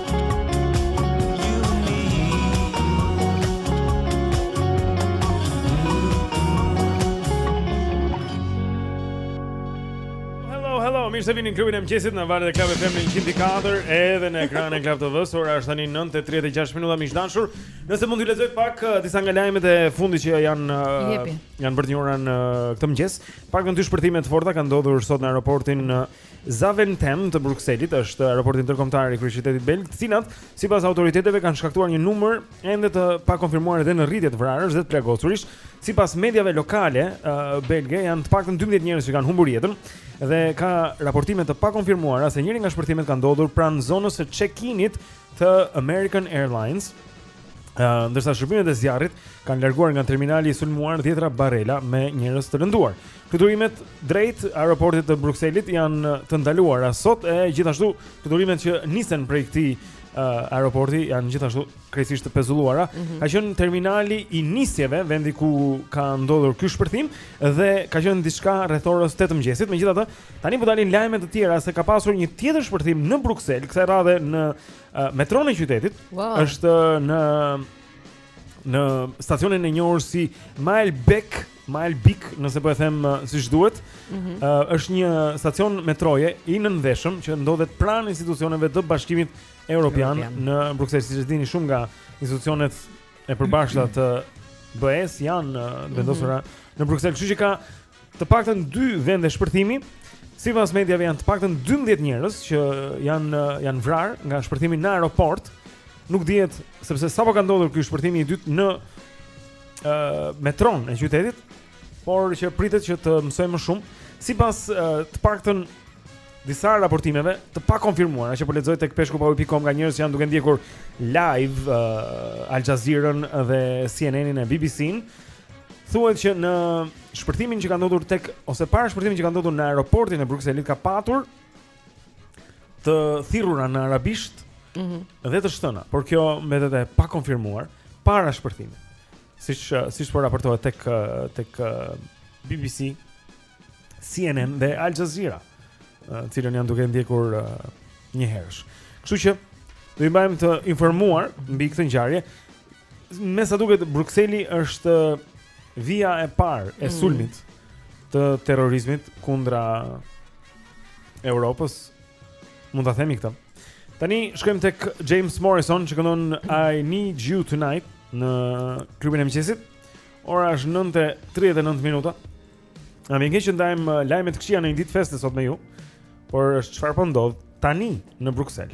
mirë se vini në klubin e mëngjesit në valët e Klab FM 104 edhe në ekranin e Klab TV. Ora është tani 9:36 minuta miq të dashur. Nëse mund t'ju lexoj pak uh, disa nga lajmet e fundit që janë uh, janë bërë të njohura në uh, këtë mëngjes. Të paktën dy shpërthime të forta kanë ndodhur sot në aeroportin uh, Zaventem të Brukselit është aeroporti ndërkombëtar i kryeqytetit belg, të cilat sipas autoriteteve kanë shkaktuar një numër ende të pakonfirmuar dhe në rritje të vrarësh dhe të plagosurish. Sipas mediave lokale uh, belge janë të paktën 12 njerëz që kanë humbur jetën dhe ka raportime të pakonfirmuara se njëri nga shpërthimet ka ndodhur pranë zonës së check-init të American Airlines. Uh, ndërsa shërbimet e zjarrit kanë larguar nga terminali i sulmuar dhjetra barela me njerëz të lënduar. Fluturimet drejt aeroportit të Brukselit janë të ndaluara sot e gjithashtu fluturimet që nisen prej këtij uh, aeroporti janë gjithashtu krejtësisht të pezulluara. Mm -hmm. Ka qenë terminali i nisjeve, vendi ku ka ndodhur ky shpërthim dhe ka qenë diçka rreth orës 8 të mëngjesit. Megjithatë, tani po dalin lajme të tjera se ka pasur një tjetër shpërthim në Bruksel, kësaj radhe në uh, metron e qytetit. Wow. Është në në stacionin e njohur si Maelbeck Malbik, nëse po e them uh, siç duhet, ëh mm -hmm. uh, është një stacion metroje i nëndheshëm që ndodhet pranë institucioneve të Bashkimit Evropian, Europian. në Bruksel, siç e dini shumë nga institucionet e përbashkëta të BE-s janë uh, mhm. vendosura mm -hmm. në Bruksel, kështu që ka të paktën dy vende shpërthimi. Sipas mediave janë të paktën 12 njerëz që janë uh, janë vrarë nga shpërthimi në aeroport. Nuk dihet sepse sapo ka ndodhur ky shpërthimi i dytë në ë uh, metron e qytetit, por që pritet që të mësojmë më shumë sipas uh, të paktën disa raportimeve të pakonfirmuara që po lexoj tek peshkupauje.com nga njerëz që janë duke ndjekur live uh, Al Jazeera-n dhe CNN-in e BBC-n thuhet që në shpërthimin që ka ndodhur tek ose para shpërthimit që ka ndodhur në aeroportin e Brukselit ka patur të thirrura në arabisht mm -hmm. dhe të shtëna, por kjo mbetet e pakonfirmuar para shpërthimit. Siç siç po raportohet tek tek BBC, CNN dhe Al Jazeera, të cilën janë duke ndjekur njëherësh. Kështu që do ju mbajmë të informuar mbi këtë ngjarje. Me sa duket Brukseli është vija e parë e mhm. sulmit të terrorizmit kundra Europës. Mund ta themi këtë. Tani shkojmë tek James Morrison që këndon I Need You Tonight në klubin e mëngjesit. Ora është 9:39 minuta. Na vjen keq që ndajmë uh, lajme të këqija në një ditë feste sot me ju, por është çfarë po ndodh tani në Bruksel.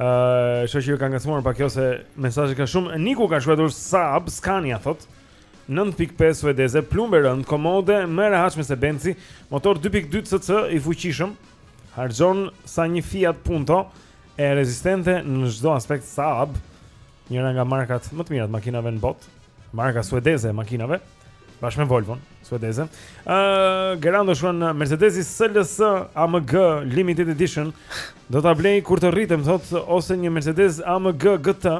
Ëh, shoh që ju ka ngacmuar pak kjo se mesazhe ka shumë. Niku ka shkruar Saab Scania thotë 9.5 suedeze, plumb e rëndë, komode, më e rehatshme se Benzi, motor 2.2 cc i fuqishëm, harxhon sa një Fiat Punto e rezistente në çdo aspekt Saab, njëra nga markat më të mira të makinave në botë, marka suedeze e makinave. Bashkë me Volvon, suedeze. Ë, uh, Gerando shkruan Mercedes-i SLS AMG Limited Edition. Do ta blej kur të rritem, thotë, ose një Mercedes AMG GT.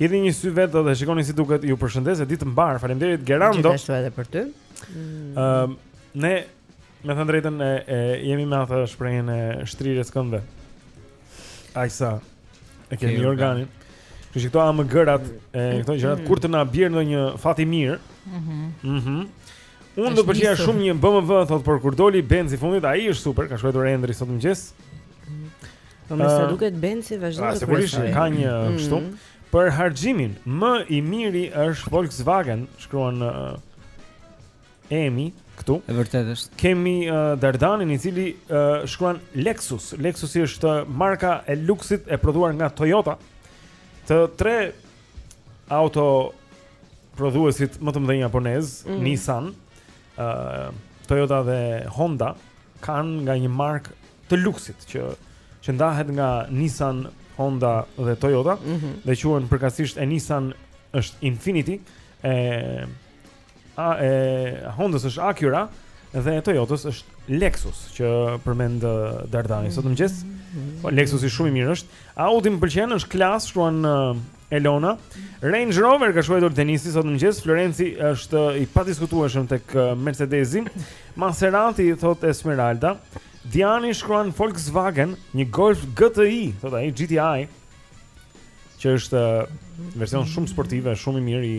Hidhni një sy vetë dhe shikoni si duket. Ju përshëndes e ditë të mbarë. Faleminderit Gerando. Gjithashtu edhe për ty. Ë, uh, ne me thënë të drejtën e, e jemi me atë shprehjen e shtrirjes së këmbëve. Aq sa e kemi okay, organin. Kështu që këto AMG-rat e këto gjërat mm. kur të na bjerë ndonjë fat i mirë. Mhm. Mm mhm. Mm Unë do pëlqeja shumë një BMW thot por kur doli Benzi i fundit, ai është super, ka shkruar Endri sot mëngjes. Po me sa duket Benzi vazhdon të qëndrojë. Sigurisht ka një mhm. kështu. Mm -hmm. Për harxhimin më i miri është Volkswagen, shkruan uh, Emi këtu. E vërtet është. Kemi uh, Dardanin i cili uh, shkruan Lexus. Lexusi është marka e luksit e prodhuar nga Toyota. Të tre auto prodhuesit më të mëdhenj japonez, mm -hmm. Nissan, uh, Toyota dhe Honda kanë nga një markë të luksit që që ndahet nga Nissan, Honda dhe Toyota mm -hmm. dhe quhen përkatësisht e Nissan është Infinity e A e Honda-s është Acura dhe e Toyota-s është Lexus që përmend uh, Dardani sot mëngjes. Po Lexusi shumë i mirë është. Audi më pëlqen, është klas, shkruan uh, Elona. Range Rover ka shkruar Denisi sot mëngjes. Florenci është uh, i padiskutueshëm tek uh, Mercedesi. Maserati thot Esmeralda. Diani shkruan Volkswagen, një Golf GTI, thot ai GTI, që është uh, version shumë sportive, shumë i mirë i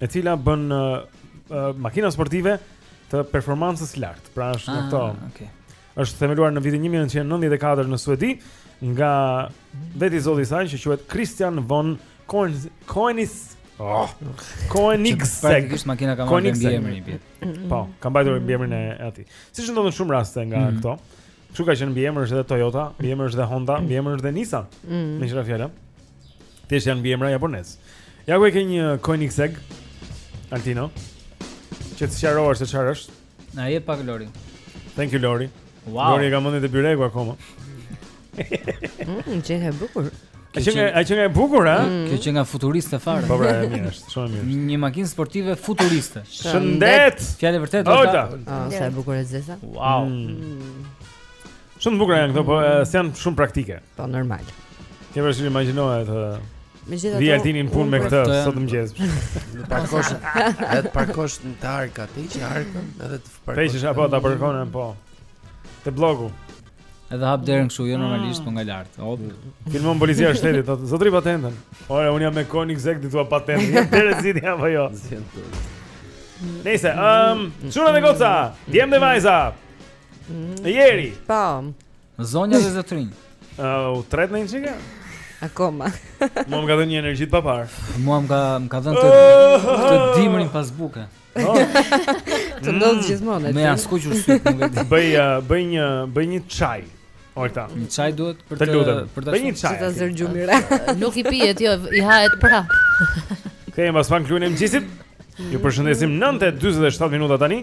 e cila bën uh, uh, makina sportive të performancës lartë. Pra është në ah, këto. Okej. Okay. Është themeluar në vitin 1994 në Suedi nga veti zoti i saj që quhet Christian von Koenigs. Oh. Koenigsegg. Kjo makina ka marrë mbiemrin e tij. Po, ka mbajtur mbiemrin e atij. Siç ndodh në shumë raste nga mm. këto. Kështu ka qenë mbiemër edhe Toyota, mbiemër edhe Honda, mbiemër edhe Nissan. Mm. Në çfarë fjalë? Thjesht janë mbiemra japonez. Ja ku e ke një Koenigsegg Altino. Që të sqarohesh se çfarë është. Na jep pak Lori. Thank you Lori. Wow. Lori e ka mendjen te byreku akoma. Mmm, qenka e bukur. A qenka, a qenka e bukur, a? Mm. Kjo qenka futuriste fare. Po, pra, e mirë është, shumë mirë është. Një makinë sportive futuriste. Shëndet! Fjalë e vërtet, Ota. Ota, ah, sa e bukur e zesa. Wow. Mm. Shumë të bukura janë këto, po s'jan shumë praktike. Po normal. Ke vështirë, imagjinoje ë Megjithatë, vjen Tini n'punë me këtë sot mëngjes. Në parkosh, atë parkosh në të arka, ti që arkën edhe të parkosh. Peshish apo ta parkonin po. Te bloku. Edhe hap derën kështu, jo normalisht, po nga lart. Hop. Të ndalon policia e shtetit, thotë, "Zotri patentën." Ore, unë jam me Koenigsegg, ti do patentë. Ja derë zidi apo jo. Nëse, ehm, çuna me goca, djem dhe vajza. Mm. Jeri. Po. Zonja dhe zotërinj. Ëh, u tretën një çikë? Akoma. Mua më ka dhënë një energji të paparë. Mua më ka më ka dhënë të të dimrin pas buke. Oh. Të ndodh mm. gjithmonë atë. Me as kuq u syt, nuk e di. Bëj uh, bëj një bëj një çaj. Ojta. Një çaj duhet për të për të. Bëj një çaj. Të zër gjumi re. Nuk i pihet, jo, i hahet prap. Kthehem pas pak në klubin e mëngjesit. Ju përshëndesim 9:47 minuta tani.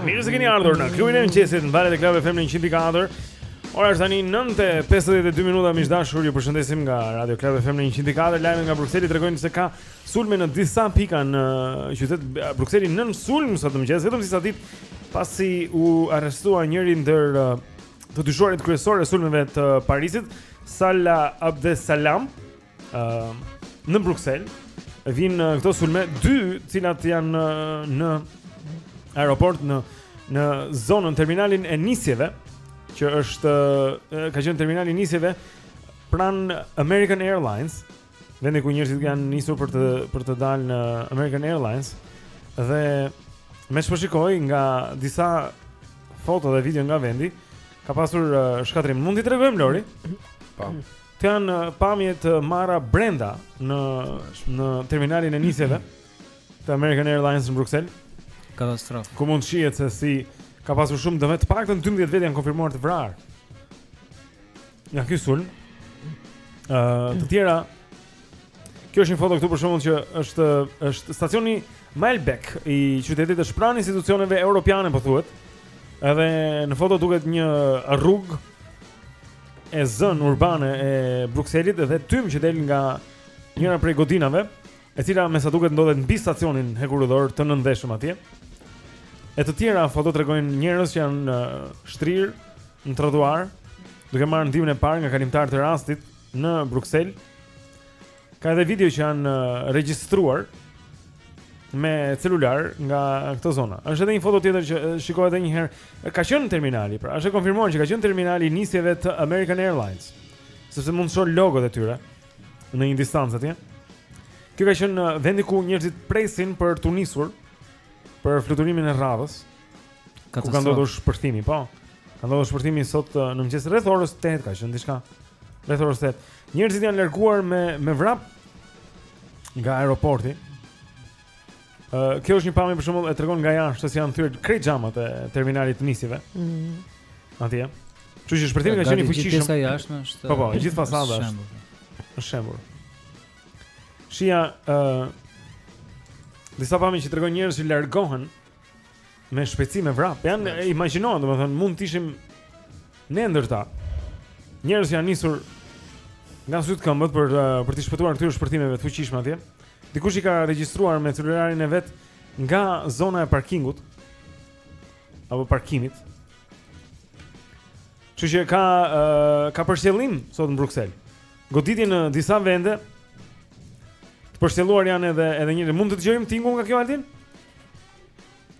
Mirë se keni ardhur në klubin e mëngjesit në valët e Club FM 104. Ora është tani 9:52 minuta, miq të dashur, ju përshëndesim nga Radio Club FM 104. Lajme nga Brukseli tregojnë se ka sulme në disa pika në qytet Brukseli nën sulm sot në mëngjes, vetëm disa ditë pasi u arrestua njëri ndër të dyshuarit kryesorë të sulmeve të Parisit, Salah Abdeslam ë uh, në Bruksel vijnë uh, këto sulme dy të cilat janë uh, në aeroport në në zonën terminalin e nisjeve që është uh, ka qenë terminali i nisjeve pranë American Airlines Vendi ku njerëzit janë nisur për të për të dalë në American Airlines dhe me ç'po shikoj nga disa foto dhe video nga vendi, ka pasur uh, shkatërrim. Mund t'i tregojmë Lori? Po. Të janë uh, pamje të marra brenda në në terminalin e nisjeve të American Airlines në Bruksel. Katastrofë. Ku mund shihet se si ka pasur shumë dëme, të paktën 12 vetë janë konfirmuar të vrarë. Nga ky sulm. Ë, uh, të tjera Kjo është një foto këtu për shembull që është është stacioni Maelbeek i qytetit është pranë institucioneve europiane po thuhet. Edhe në foto duket një rrugë e zënë urbane e Brukselit dhe tym që del nga njëra prej godinave e cila me sa duket ndodhet mbi stacionin hekurudhor të nëndheshëm atje. E të tjera foto tregojnë njerëz që janë shtrirë në trotuar, duke marrë ndihmën e parë nga kalimtarë të rastit në Bruksel. Ka edhe video që janë regjistruar me celular nga këto zona. Është edhe një foto tjetër që shikoje edhe një herë. Ka qenë terminali, pra është e konfirmuar që ka qenë terminali i nisjeve të American Airlines. Sepse mund të shoh logot e tyre. në një distancë atje. Kjo ka qenë uh, vendi ku njerëzit presin për t'u nisur për fluturimin e radhës. Ku ka ndodhur shpërthimi, po. Ka ndodhur shpërthimi sot uh, në mëngjes rreth orës 8 ka qenë diçka. Rreth orës 8. Njerëzit janë larguar me me vrap nga aeroporti. kjo është një pamje për shembull e tregon nga jashtë se janë thyer krejt xhamat e terminalit të nisjeve. Mhm. Atje. Kështu që shpërthimi ka qenë i fuqishëm. Gjithë jashtë është. Po po, gjithë fasada është. Është shembur. Shih ja ë uh, disa pamje që tregojnë njerëz që largohen Me shpejtësi me vrap Ja ne imagjinojmë domethënë Mund të ishim Ne ndër ta Njerëz janë nisur Nga sytë këmbët për, eh, për t'i shpëtuar këtyre shpërthimeve të fuqishme atje Dikush i ka regjistruar me celularin e vet Nga zona e parkingut Apo parkimit Që s'ka, uh, ka pështjellim Sot në Bruxelles Goditje në disa vende Të pështjelluar janë edhe, edhe njerëzit Mund të dëgjojmë tingull nga kjo Altin?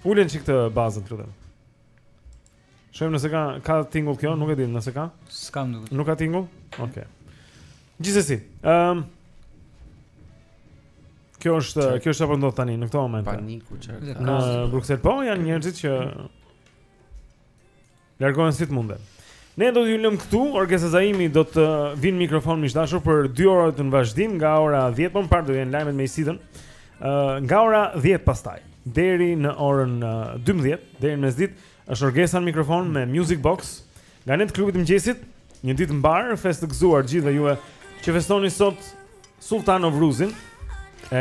Ule një çik bazën, të lutem. Shohim nëse ka ka tingull kjo, nuk e di nëse ka. S'kam nuk. Nuk ka tingull? Okej. Okay. Gjithsesi, ëm um, Kjo është, Qar... kjo është ça po ndodh tani në këtë moment. Paniku çfarë? Në Bruksel po janë njerëzit që Largohen si të munde. Ne do t'ju lëmë këtu, Orgesa Zaimi do të vijë në mikrofon miq të dashur për 2 orët në vazhdim nga ora 10 po më parë do jenë lajmet me Isidën. Uh, nga ora 10 pastaj deri në orën uh, 12, deri në mesditë, është Orgesa në mikrofon me Music Box nga ne te Klubi i Mëngjesit. Një ditë të mbarë, festë të gëzuar të gjithëve juve që festoni sot Sulltan Novruzin. E